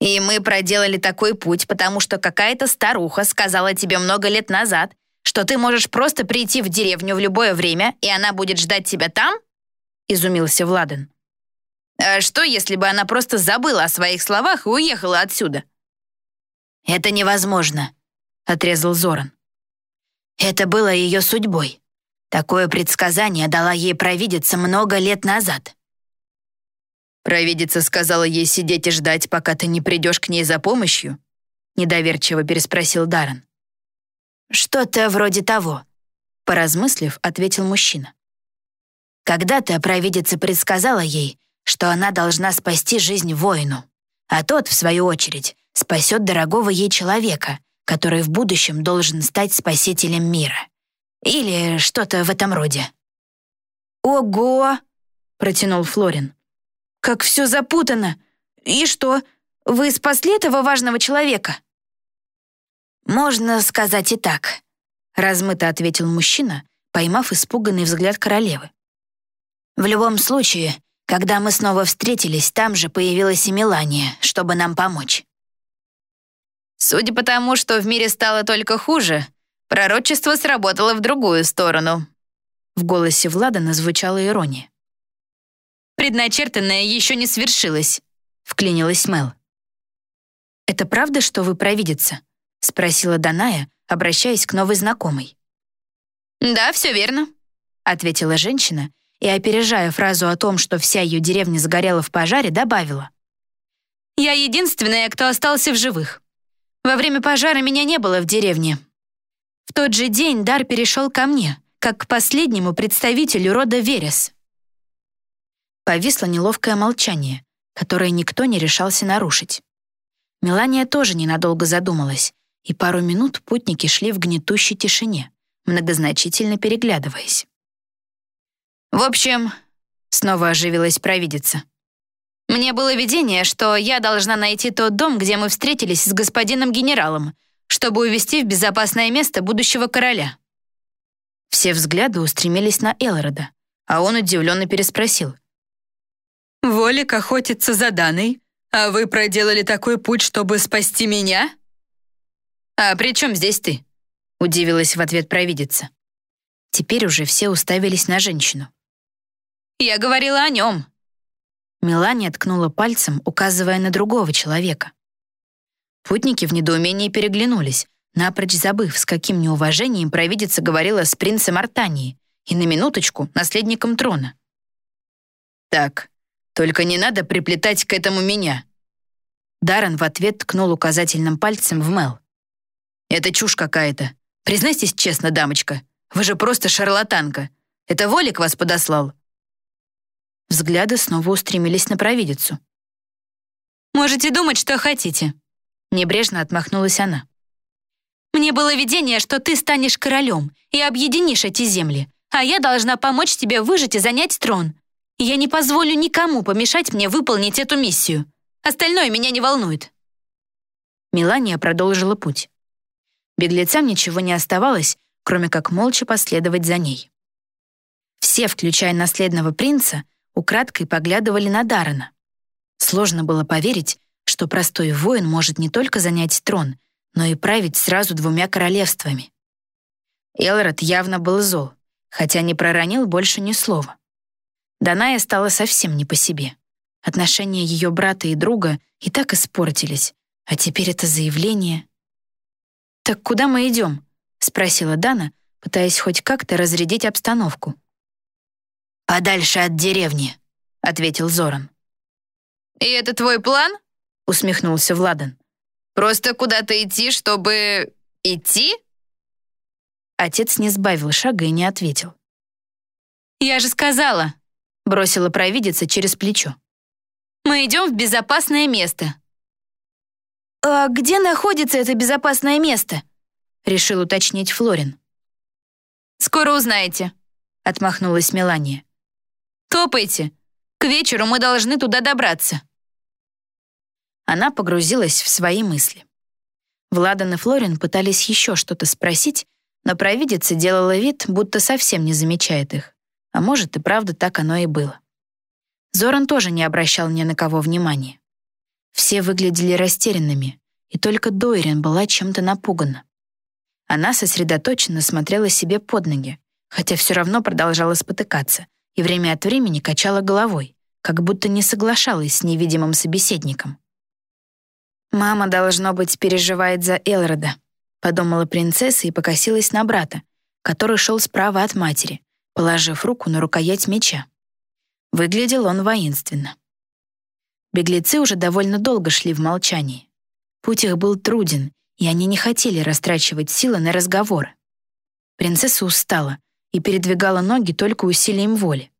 «И мы проделали такой путь, потому что какая-то старуха сказала тебе много лет назад, что ты можешь просто прийти в деревню в любое время, и она будет ждать тебя там?» — изумился Владан. «А что, если бы она просто забыла о своих словах и уехала отсюда?» «Это невозможно», — отрезал Зоран. «Это было ее судьбой. Такое предсказание дала ей провидица много лет назад. «Провидица сказала ей сидеть и ждать, пока ты не придешь к ней за помощью?» Недоверчиво переспросил Даррен. «Что-то вроде того», — поразмыслив, ответил мужчина. Когда-то провидица предсказала ей, что она должна спасти жизнь воину, а тот, в свою очередь, спасет дорогого ей человека, который в будущем должен стать спасителем мира. Или что-то в этом роде. «Ого!» — протянул Флорин. «Как все запутано! И что, вы спасли этого важного человека?» «Можно сказать и так», — размыто ответил мужчина, поймав испуганный взгляд королевы. «В любом случае, когда мы снова встретились, там же появилась и Мелания, чтобы нам помочь». Судя по тому, что в мире стало только хуже, пророчество сработало в другую сторону. В голосе Влада назвучала ирония. «Предначертанное еще не свершилось», — вклинилась Мел. «Это правда, что вы провидица?» — спросила Даная, обращаясь к новой знакомой. «Да, все верно», — ответила женщина и, опережая фразу о том, что вся ее деревня сгорела в пожаре, добавила. «Я единственная, кто остался в живых. Во время пожара меня не было в деревне. В тот же день дар перешел ко мне, как к последнему представителю рода Верес». Повисло неловкое молчание, которое никто не решался нарушить. Мелания тоже ненадолго задумалась, и пару минут путники шли в гнетущей тишине, многозначительно переглядываясь. «В общем...» — снова оживилась провидица. «Мне было видение, что я должна найти тот дом, где мы встретились с господином генералом, чтобы увезти в безопасное место будущего короля». Все взгляды устремились на Элрода, а он удивленно переспросил. «Волик охотится за Даной, а вы проделали такой путь, чтобы спасти меня?» «А при чем здесь ты?» — удивилась в ответ провидица. Теперь уже все уставились на женщину. «Я говорила о нем». Мелания ткнула пальцем, указывая на другого человека. Путники в недоумении переглянулись, напрочь забыв, с каким неуважением провидица говорила с принцем Артании и на минуточку наследником трона. «Так, только не надо приплетать к этому меня». Даррен в ответ ткнул указательным пальцем в Мел. «Это чушь какая-то. Признайтесь честно, дамочка, вы же просто шарлатанка. Это Волик вас подослал?» Взгляды снова устремились на провидицу. «Можете думать, что хотите», — небрежно отмахнулась она. «Мне было видение, что ты станешь королем и объединишь эти земли, а я должна помочь тебе выжить и занять трон. Я не позволю никому помешать мне выполнить эту миссию. Остальное меня не волнует». Мелания продолжила путь. Беглецам ничего не оставалось, кроме как молча последовать за ней. Все, включая наследного принца, украдкой поглядывали на Даррена. Сложно было поверить, что простой воин может не только занять трон, но и править сразу двумя королевствами. Элрод явно был зол, хотя не проронил больше ни слова. Даная стала совсем не по себе. Отношения ее брата и друга и так испортились, а теперь это заявление. «Так куда мы идем?» — спросила Дана, пытаясь хоть как-то разрядить обстановку. «Подальше от деревни», — ответил Зоран. «И это твой план?» — усмехнулся Владан. «Просто куда-то идти, чтобы... идти?» Отец не сбавил шага и не ответил. «Я же сказала», — бросила провидица через плечо. «Мы идем в безопасное место». «А где находится это безопасное место?» — решил уточнить Флорин. «Скоро узнаете», — отмахнулась Мелания. «Топайте. К вечеру мы должны туда добраться». Она погрузилась в свои мысли. Владан и Флорин пытались еще что-то спросить, но провидица делала вид, будто совсем не замечает их. А может, и правда так оно и было. Зоран тоже не обращал ни на кого внимания. Все выглядели растерянными, и только Дойрен была чем-то напугана. Она сосредоточенно смотрела себе под ноги, хотя все равно продолжала спотыкаться и время от времени качала головой, как будто не соглашалась с невидимым собеседником. «Мама, должно быть, переживает за Элрода», подумала принцесса и покосилась на брата, который шел справа от матери, положив руку на рукоять меча. Выглядел он воинственно. Беглецы уже довольно долго шли в молчании. Путь их был труден, и они не хотели растрачивать силы на разговоры. Принцесса устала и передвигала ноги только усилием воли.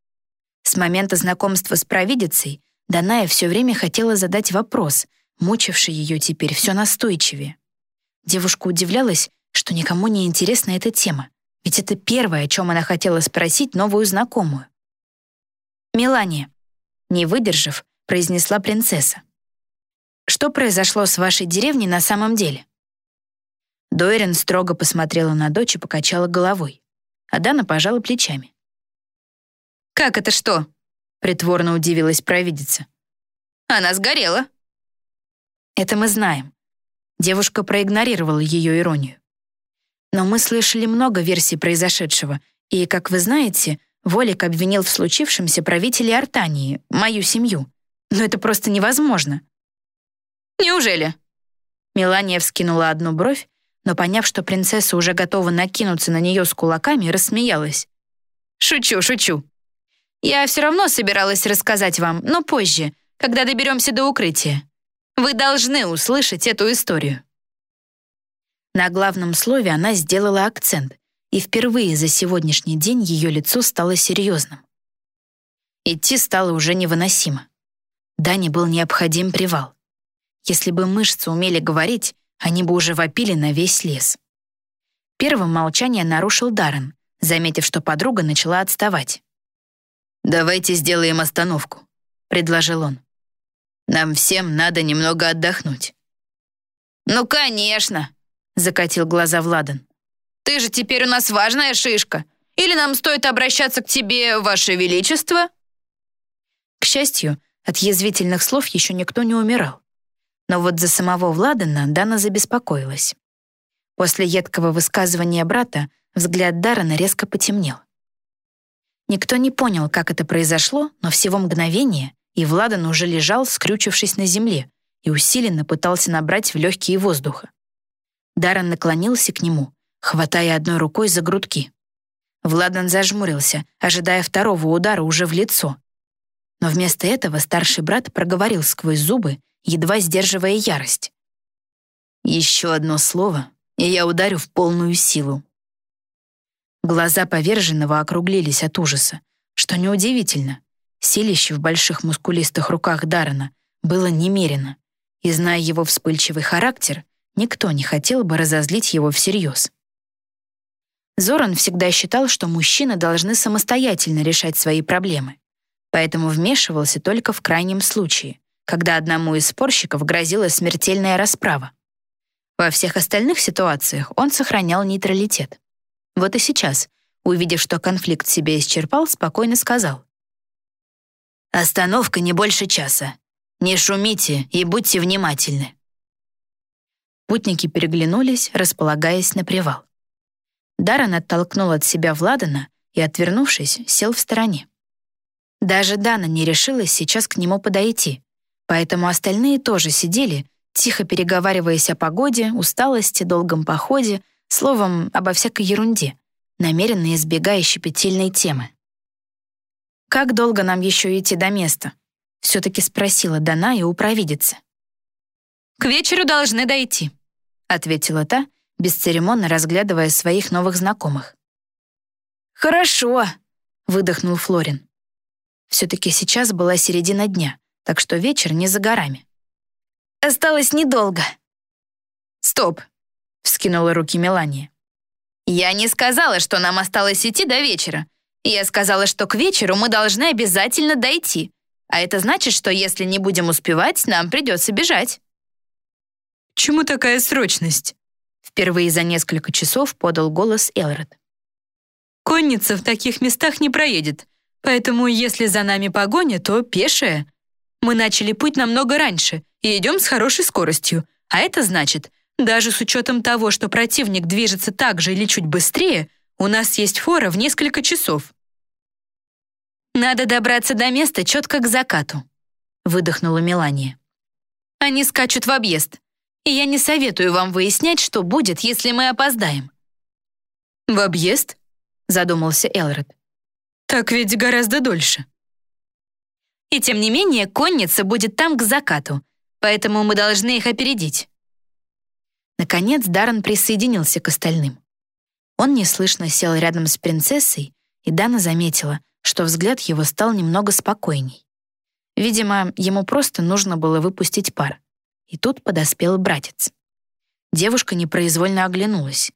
С момента знакомства с провидицей Даная все время хотела задать вопрос, мучивший ее теперь все настойчивее. Девушка удивлялась, что никому не интересна эта тема, ведь это первое, о чем она хотела спросить новую знакомую. «Мелания», не выдержав, произнесла принцесса. «Что произошло с вашей деревней на самом деле?» Дойрен строго посмотрела на дочь и покачала головой, а Дана пожала плечами. «Как это что?» — притворно удивилась провидица. «Она сгорела». «Это мы знаем». Девушка проигнорировала ее иронию. Но мы слышали много версий произошедшего, и, как вы знаете, Волик обвинил в случившемся правителей Артании, мою семью. Но это просто невозможно. «Неужели?» Мелания вскинула одну бровь, но, поняв, что принцесса уже готова накинуться на нее с кулаками, рассмеялась. «Шучу, шучу. Я все равно собиралась рассказать вам, но позже, когда доберемся до укрытия. Вы должны услышать эту историю». На главном слове она сделала акцент, и впервые за сегодняшний день ее лицо стало серьезным. Идти стало уже невыносимо. Дане был необходим привал. Если бы мышцы умели говорить, они бы уже вопили на весь лес. Первым молчание нарушил Даррен, заметив, что подруга начала отставать. «Давайте сделаем остановку», — предложил он. «Нам всем надо немного отдохнуть». «Ну, конечно», — закатил глаза Владан. Ты же теперь у нас важная шишка. Или нам стоит обращаться к тебе, Ваше Величество?» К счастью, от язвительных слов еще никто не умирал. Но вот за самого Владана Дана забеспокоилась. После едкого высказывания брата взгляд Дарана резко потемнел. Никто не понял, как это произошло, но всего мгновение, и Владан уже лежал, скрючившись на земле, и усиленно пытался набрать в легкие воздуха. Даран наклонился к нему, хватая одной рукой за грудки. Владан зажмурился, ожидая второго удара уже в лицо. Но вместо этого старший брат проговорил сквозь зубы, едва сдерживая ярость. «Еще одно слово, и я ударю в полную силу». Глаза поверженного округлились от ужаса, что неудивительно. Силище в больших мускулистых руках Дарана было немерено, и, зная его вспыльчивый характер, никто не хотел бы разозлить его всерьез. Зоран всегда считал, что мужчины должны самостоятельно решать свои проблемы, поэтому вмешивался только в крайнем случае, когда одному из спорщиков грозила смертельная расправа. Во всех остальных ситуациях он сохранял нейтралитет. Вот и сейчас, увидев, что конфликт себя исчерпал, спокойно сказал. «Остановка не больше часа. Не шумите и будьте внимательны». Путники переглянулись, располагаясь на привал. Даррен оттолкнул от себя Владана и, отвернувшись, сел в стороне. Даже Дана не решилась сейчас к нему подойти, поэтому остальные тоже сидели, тихо переговариваясь о погоде, усталости, долгом походе, словом, обо всякой ерунде, намеренно избегая щепетильной темы. «Как долго нам еще идти до места?» — все-таки спросила Дана и упровидица. «К вечеру должны дойти», — ответила та бесцеремонно разглядывая своих новых знакомых. «Хорошо», — выдохнул Флорин. Все-таки сейчас была середина дня, так что вечер не за горами. «Осталось недолго». «Стоп», — вскинула руки Мелания. «Я не сказала, что нам осталось идти до вечера. Я сказала, что к вечеру мы должны обязательно дойти. А это значит, что если не будем успевать, нам придется бежать». «Чему такая срочность?» Впервые за несколько часов подал голос Элрод. «Конница в таких местах не проедет, поэтому если за нами погоня, то пешая. Мы начали путь намного раньше и идем с хорошей скоростью, а это значит, даже с учетом того, что противник движется так же или чуть быстрее, у нас есть фора в несколько часов». «Надо добраться до места четко к закату», — выдохнула Мелания. «Они скачут в объезд и я не советую вам выяснять, что будет, если мы опоздаем». «В объезд?» — задумался Элрод. «Так ведь гораздо дольше». «И тем не менее, конница будет там к закату, поэтому мы должны их опередить». Наконец Даррен присоединился к остальным. Он неслышно сел рядом с принцессой, и Дана заметила, что взгляд его стал немного спокойней. Видимо, ему просто нужно было выпустить пар. И тут подоспел братец. Девушка непроизвольно оглянулась.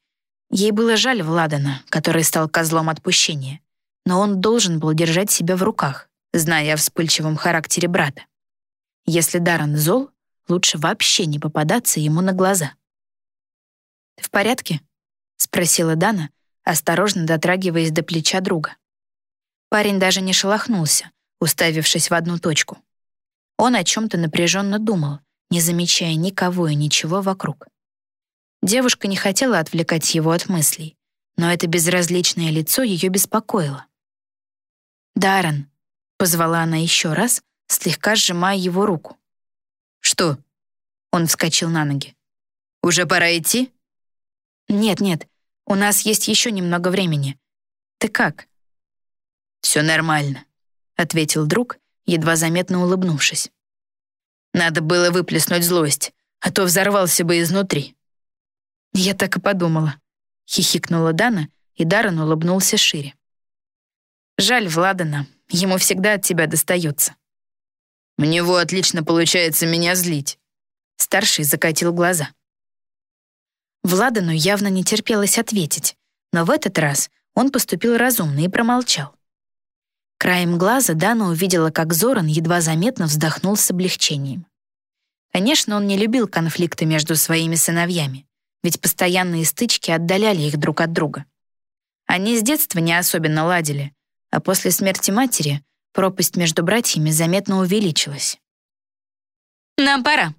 Ей было жаль Владана, который стал козлом отпущения, но он должен был держать себя в руках, зная о вспыльчивом характере брата. Если Даррен зол, лучше вообще не попадаться ему на глаза. «Ты в порядке?» — спросила Дана, осторожно дотрагиваясь до плеча друга. Парень даже не шелохнулся, уставившись в одну точку. Он о чем-то напряженно думал, не замечая никого и ничего вокруг. Девушка не хотела отвлекать его от мыслей, но это безразличное лицо ее беспокоило. «Даррен», — позвала она еще раз, слегка сжимая его руку. «Что?» Он вскочил на ноги. «Уже пора идти?» «Нет, нет, у нас есть еще немного времени. Ты как?» «Все нормально», — ответил друг, едва заметно улыбнувшись. «Надо было выплеснуть злость, а то взорвался бы изнутри». «Я так и подумала», — хихикнула Дана, и Даррен улыбнулся шире. «Жаль Владана, ему всегда от тебя достается». «У него отлично получается меня злить». Старший закатил глаза. Владану явно не терпелось ответить, но в этот раз он поступил разумно и промолчал. Краем глаза Дана увидела, как Зоран едва заметно вздохнул с облегчением. Конечно, он не любил конфликты между своими сыновьями, ведь постоянные стычки отдаляли их друг от друга. Они с детства не особенно ладили, а после смерти матери пропасть между братьями заметно увеличилась. «Нам пора».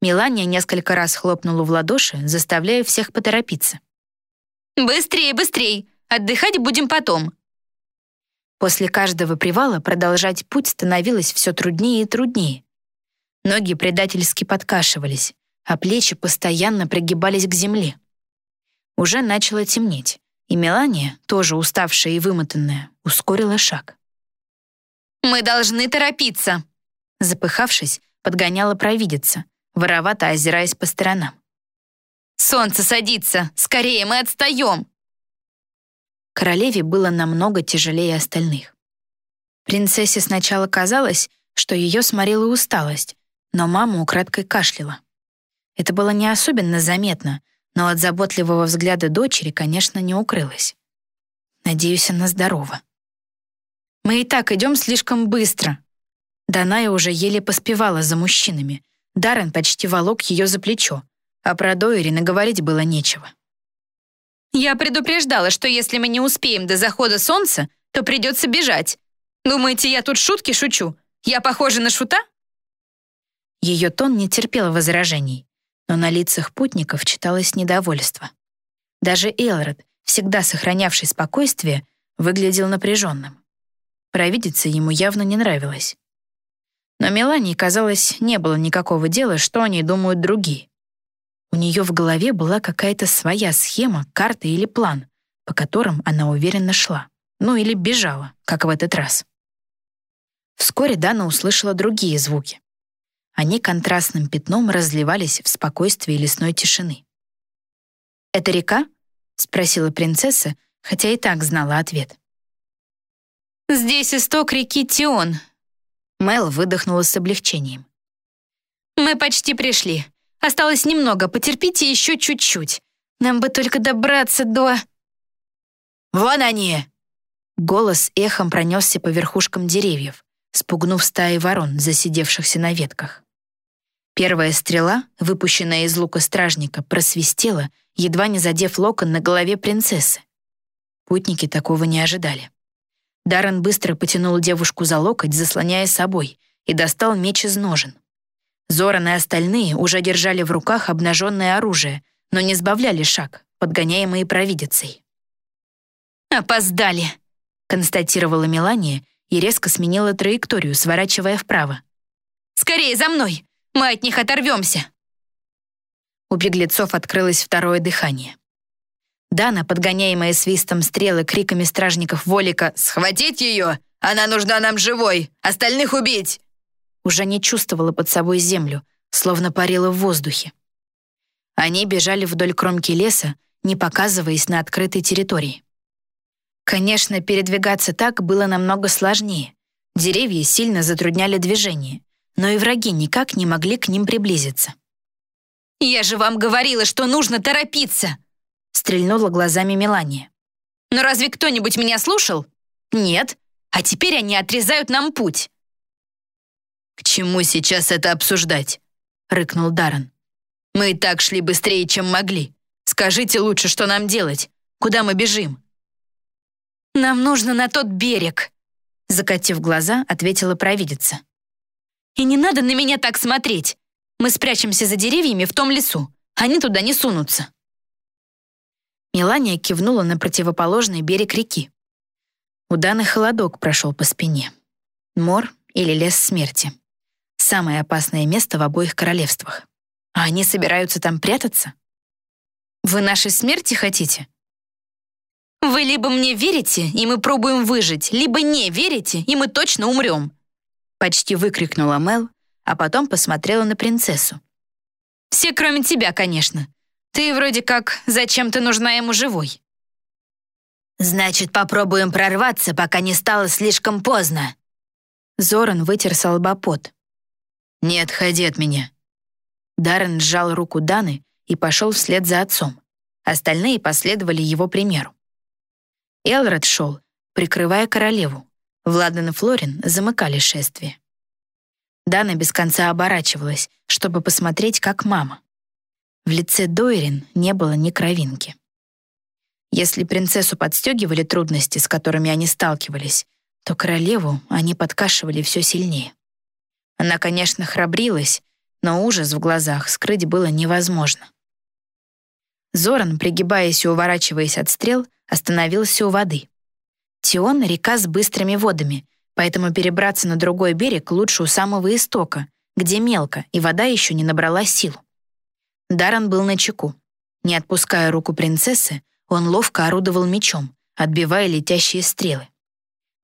Мелания несколько раз хлопнула в ладоши, заставляя всех поторопиться. «Быстрее, быстрее! Отдыхать будем потом!» После каждого привала продолжать путь становилось все труднее и труднее. Ноги предательски подкашивались, а плечи постоянно пригибались к земле. Уже начало темнеть, и Мелания, тоже уставшая и вымотанная, ускорила шаг. «Мы должны торопиться!» Запыхавшись, подгоняла провидица, воровато озираясь по сторонам. «Солнце садится! Скорее, мы отстаем!» Королеве было намного тяжелее остальных. Принцессе сначала казалось, что ее сморила усталость, но мама украдкой кашляла. Это было не особенно заметно, но от заботливого взгляда дочери, конечно, не укрылось. Надеюсь, она здорова. Мы и так идем слишком быстро. Даная уже еле поспевала за мужчинами. Даррен почти волок ее за плечо, а про Дойри наговорить было нечего. «Я предупреждала, что если мы не успеем до захода солнца, то придется бежать. Думаете, я тут шутки шучу? Я похожа на шута?» Ее тон не терпел возражений но на лицах путников читалось недовольство. Даже Элрод, всегда сохранявший спокойствие, выглядел напряженным. Провидеться ему явно не нравилось. Но Мелании, казалось, не было никакого дела, что о ней думают другие. У нее в голове была какая-то своя схема, карта или план, по которым она уверенно шла. Ну или бежала, как в этот раз. Вскоре Дана услышала другие звуки. Они контрастным пятном разливались в спокойствии лесной тишины. «Это река?» — спросила принцесса, хотя и так знала ответ. «Здесь исток реки Тион», — Мел выдохнула с облегчением. «Мы почти пришли. Осталось немного, потерпите еще чуть-чуть. Нам бы только добраться до...» «Вон они!» Голос эхом пронесся по верхушкам деревьев, спугнув стаи ворон, засидевшихся на ветках. Первая стрела, выпущенная из лука стражника, просвистела, едва не задев локон на голове принцессы. Путники такого не ожидали. Даррен быстро потянул девушку за локоть, заслоняя собой, и достал меч из ножен. Зоран и остальные уже держали в руках обнаженное оружие, но не сбавляли шаг, подгоняемые провидицей. «Опоздали», — констатировала Мелания и резко сменила траекторию, сворачивая вправо. «Скорее за мной! Мы от них оторвемся!» У беглецов открылось второе дыхание. Дана, подгоняемая свистом стрелы, криками стражников Волика «Схватить ее! Она нужна нам живой! Остальных убить!» уже не чувствовала под собой землю, словно парила в воздухе. Они бежали вдоль кромки леса, не показываясь на открытой территории. Конечно, передвигаться так было намного сложнее. Деревья сильно затрудняли движение, но и враги никак не могли к ним приблизиться. «Я же вам говорила, что нужно торопиться!» стрельнула глазами Мелания. «Но разве кто-нибудь меня слушал? Нет. А теперь они отрезают нам путь». «К чему сейчас это обсуждать?» — рыкнул Даррен. «Мы и так шли быстрее, чем могли. Скажите лучше, что нам делать. Куда мы бежим?» «Нам нужно на тот берег», — закатив глаза, ответила провидица. «И не надо на меня так смотреть. Мы спрячемся за деревьями в том лесу. Они туда не сунутся». Мелания кивнула на противоположный берег реки. У Даны холодок прошел по спине. Мор или лес смерти. Самое опасное место в обоих королевствах. А они собираются там прятаться? Вы нашей смерти хотите? Вы либо мне верите, и мы пробуем выжить, либо не верите, и мы точно умрем. Почти выкрикнула Мел, а потом посмотрела на принцессу. Все, кроме тебя, конечно. Ты вроде как зачем-то нужна ему живой. Значит, попробуем прорваться, пока не стало слишком поздно. Зоран вытер со. «Не отходи от меня». Даррен сжал руку Даны и пошел вслед за отцом. Остальные последовали его примеру. Элрод шел, прикрывая королеву. Владан и Флорин замыкали шествие. Дана без конца оборачивалась, чтобы посмотреть, как мама. В лице Дойрин не было ни кровинки. Если принцессу подстегивали трудности, с которыми они сталкивались, то королеву они подкашивали все сильнее. Она, конечно, храбрилась, но ужас в глазах скрыть было невозможно. Зоран, пригибаясь и уворачиваясь от стрел, остановился у воды. Тион — река с быстрыми водами, поэтому перебраться на другой берег лучше у самого истока, где мелко, и вода еще не набрала силу. Даран был на чеку. Не отпуская руку принцессы, он ловко орудовал мечом, отбивая летящие стрелы.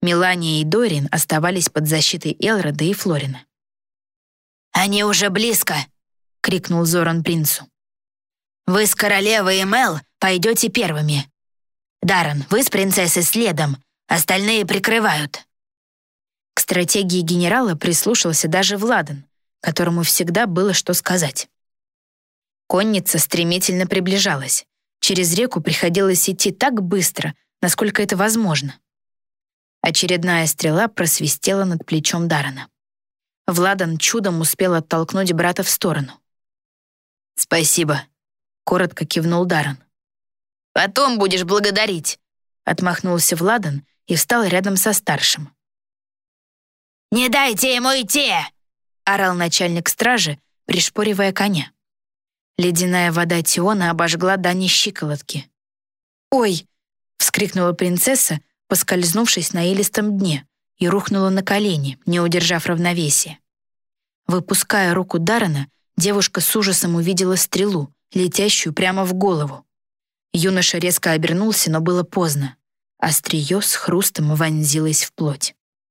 Мелания и Дорин оставались под защитой Элрода и Флорина. «Они уже близко!» — крикнул Зоран принцу. «Вы с королевой и Мел пойдете первыми. Даррен, вы с принцессой следом, остальные прикрывают». К стратегии генерала прислушался даже Владан, которому всегда было что сказать. Конница стремительно приближалась. Через реку приходилось идти так быстро, насколько это возможно. Очередная стрела просвистела над плечом Дарана. Владан чудом успел оттолкнуть брата в сторону. «Спасибо», — коротко кивнул Даран. «Потом будешь благодарить», — отмахнулся Владан и встал рядом со старшим. «Не дайте ему идти!» — орал начальник стражи, пришпоривая коня. Ледяная вода Тиона обожгла Дани щиколотки. «Ой!» — вскрикнула принцесса, поскользнувшись на илистом дне, и рухнула на колени, не удержав равновесия. Выпуская руку Дарана, девушка с ужасом увидела стрелу, летящую прямо в голову. Юноша резко обернулся, но было поздно. Острие с хрустом вонзилось в плоть.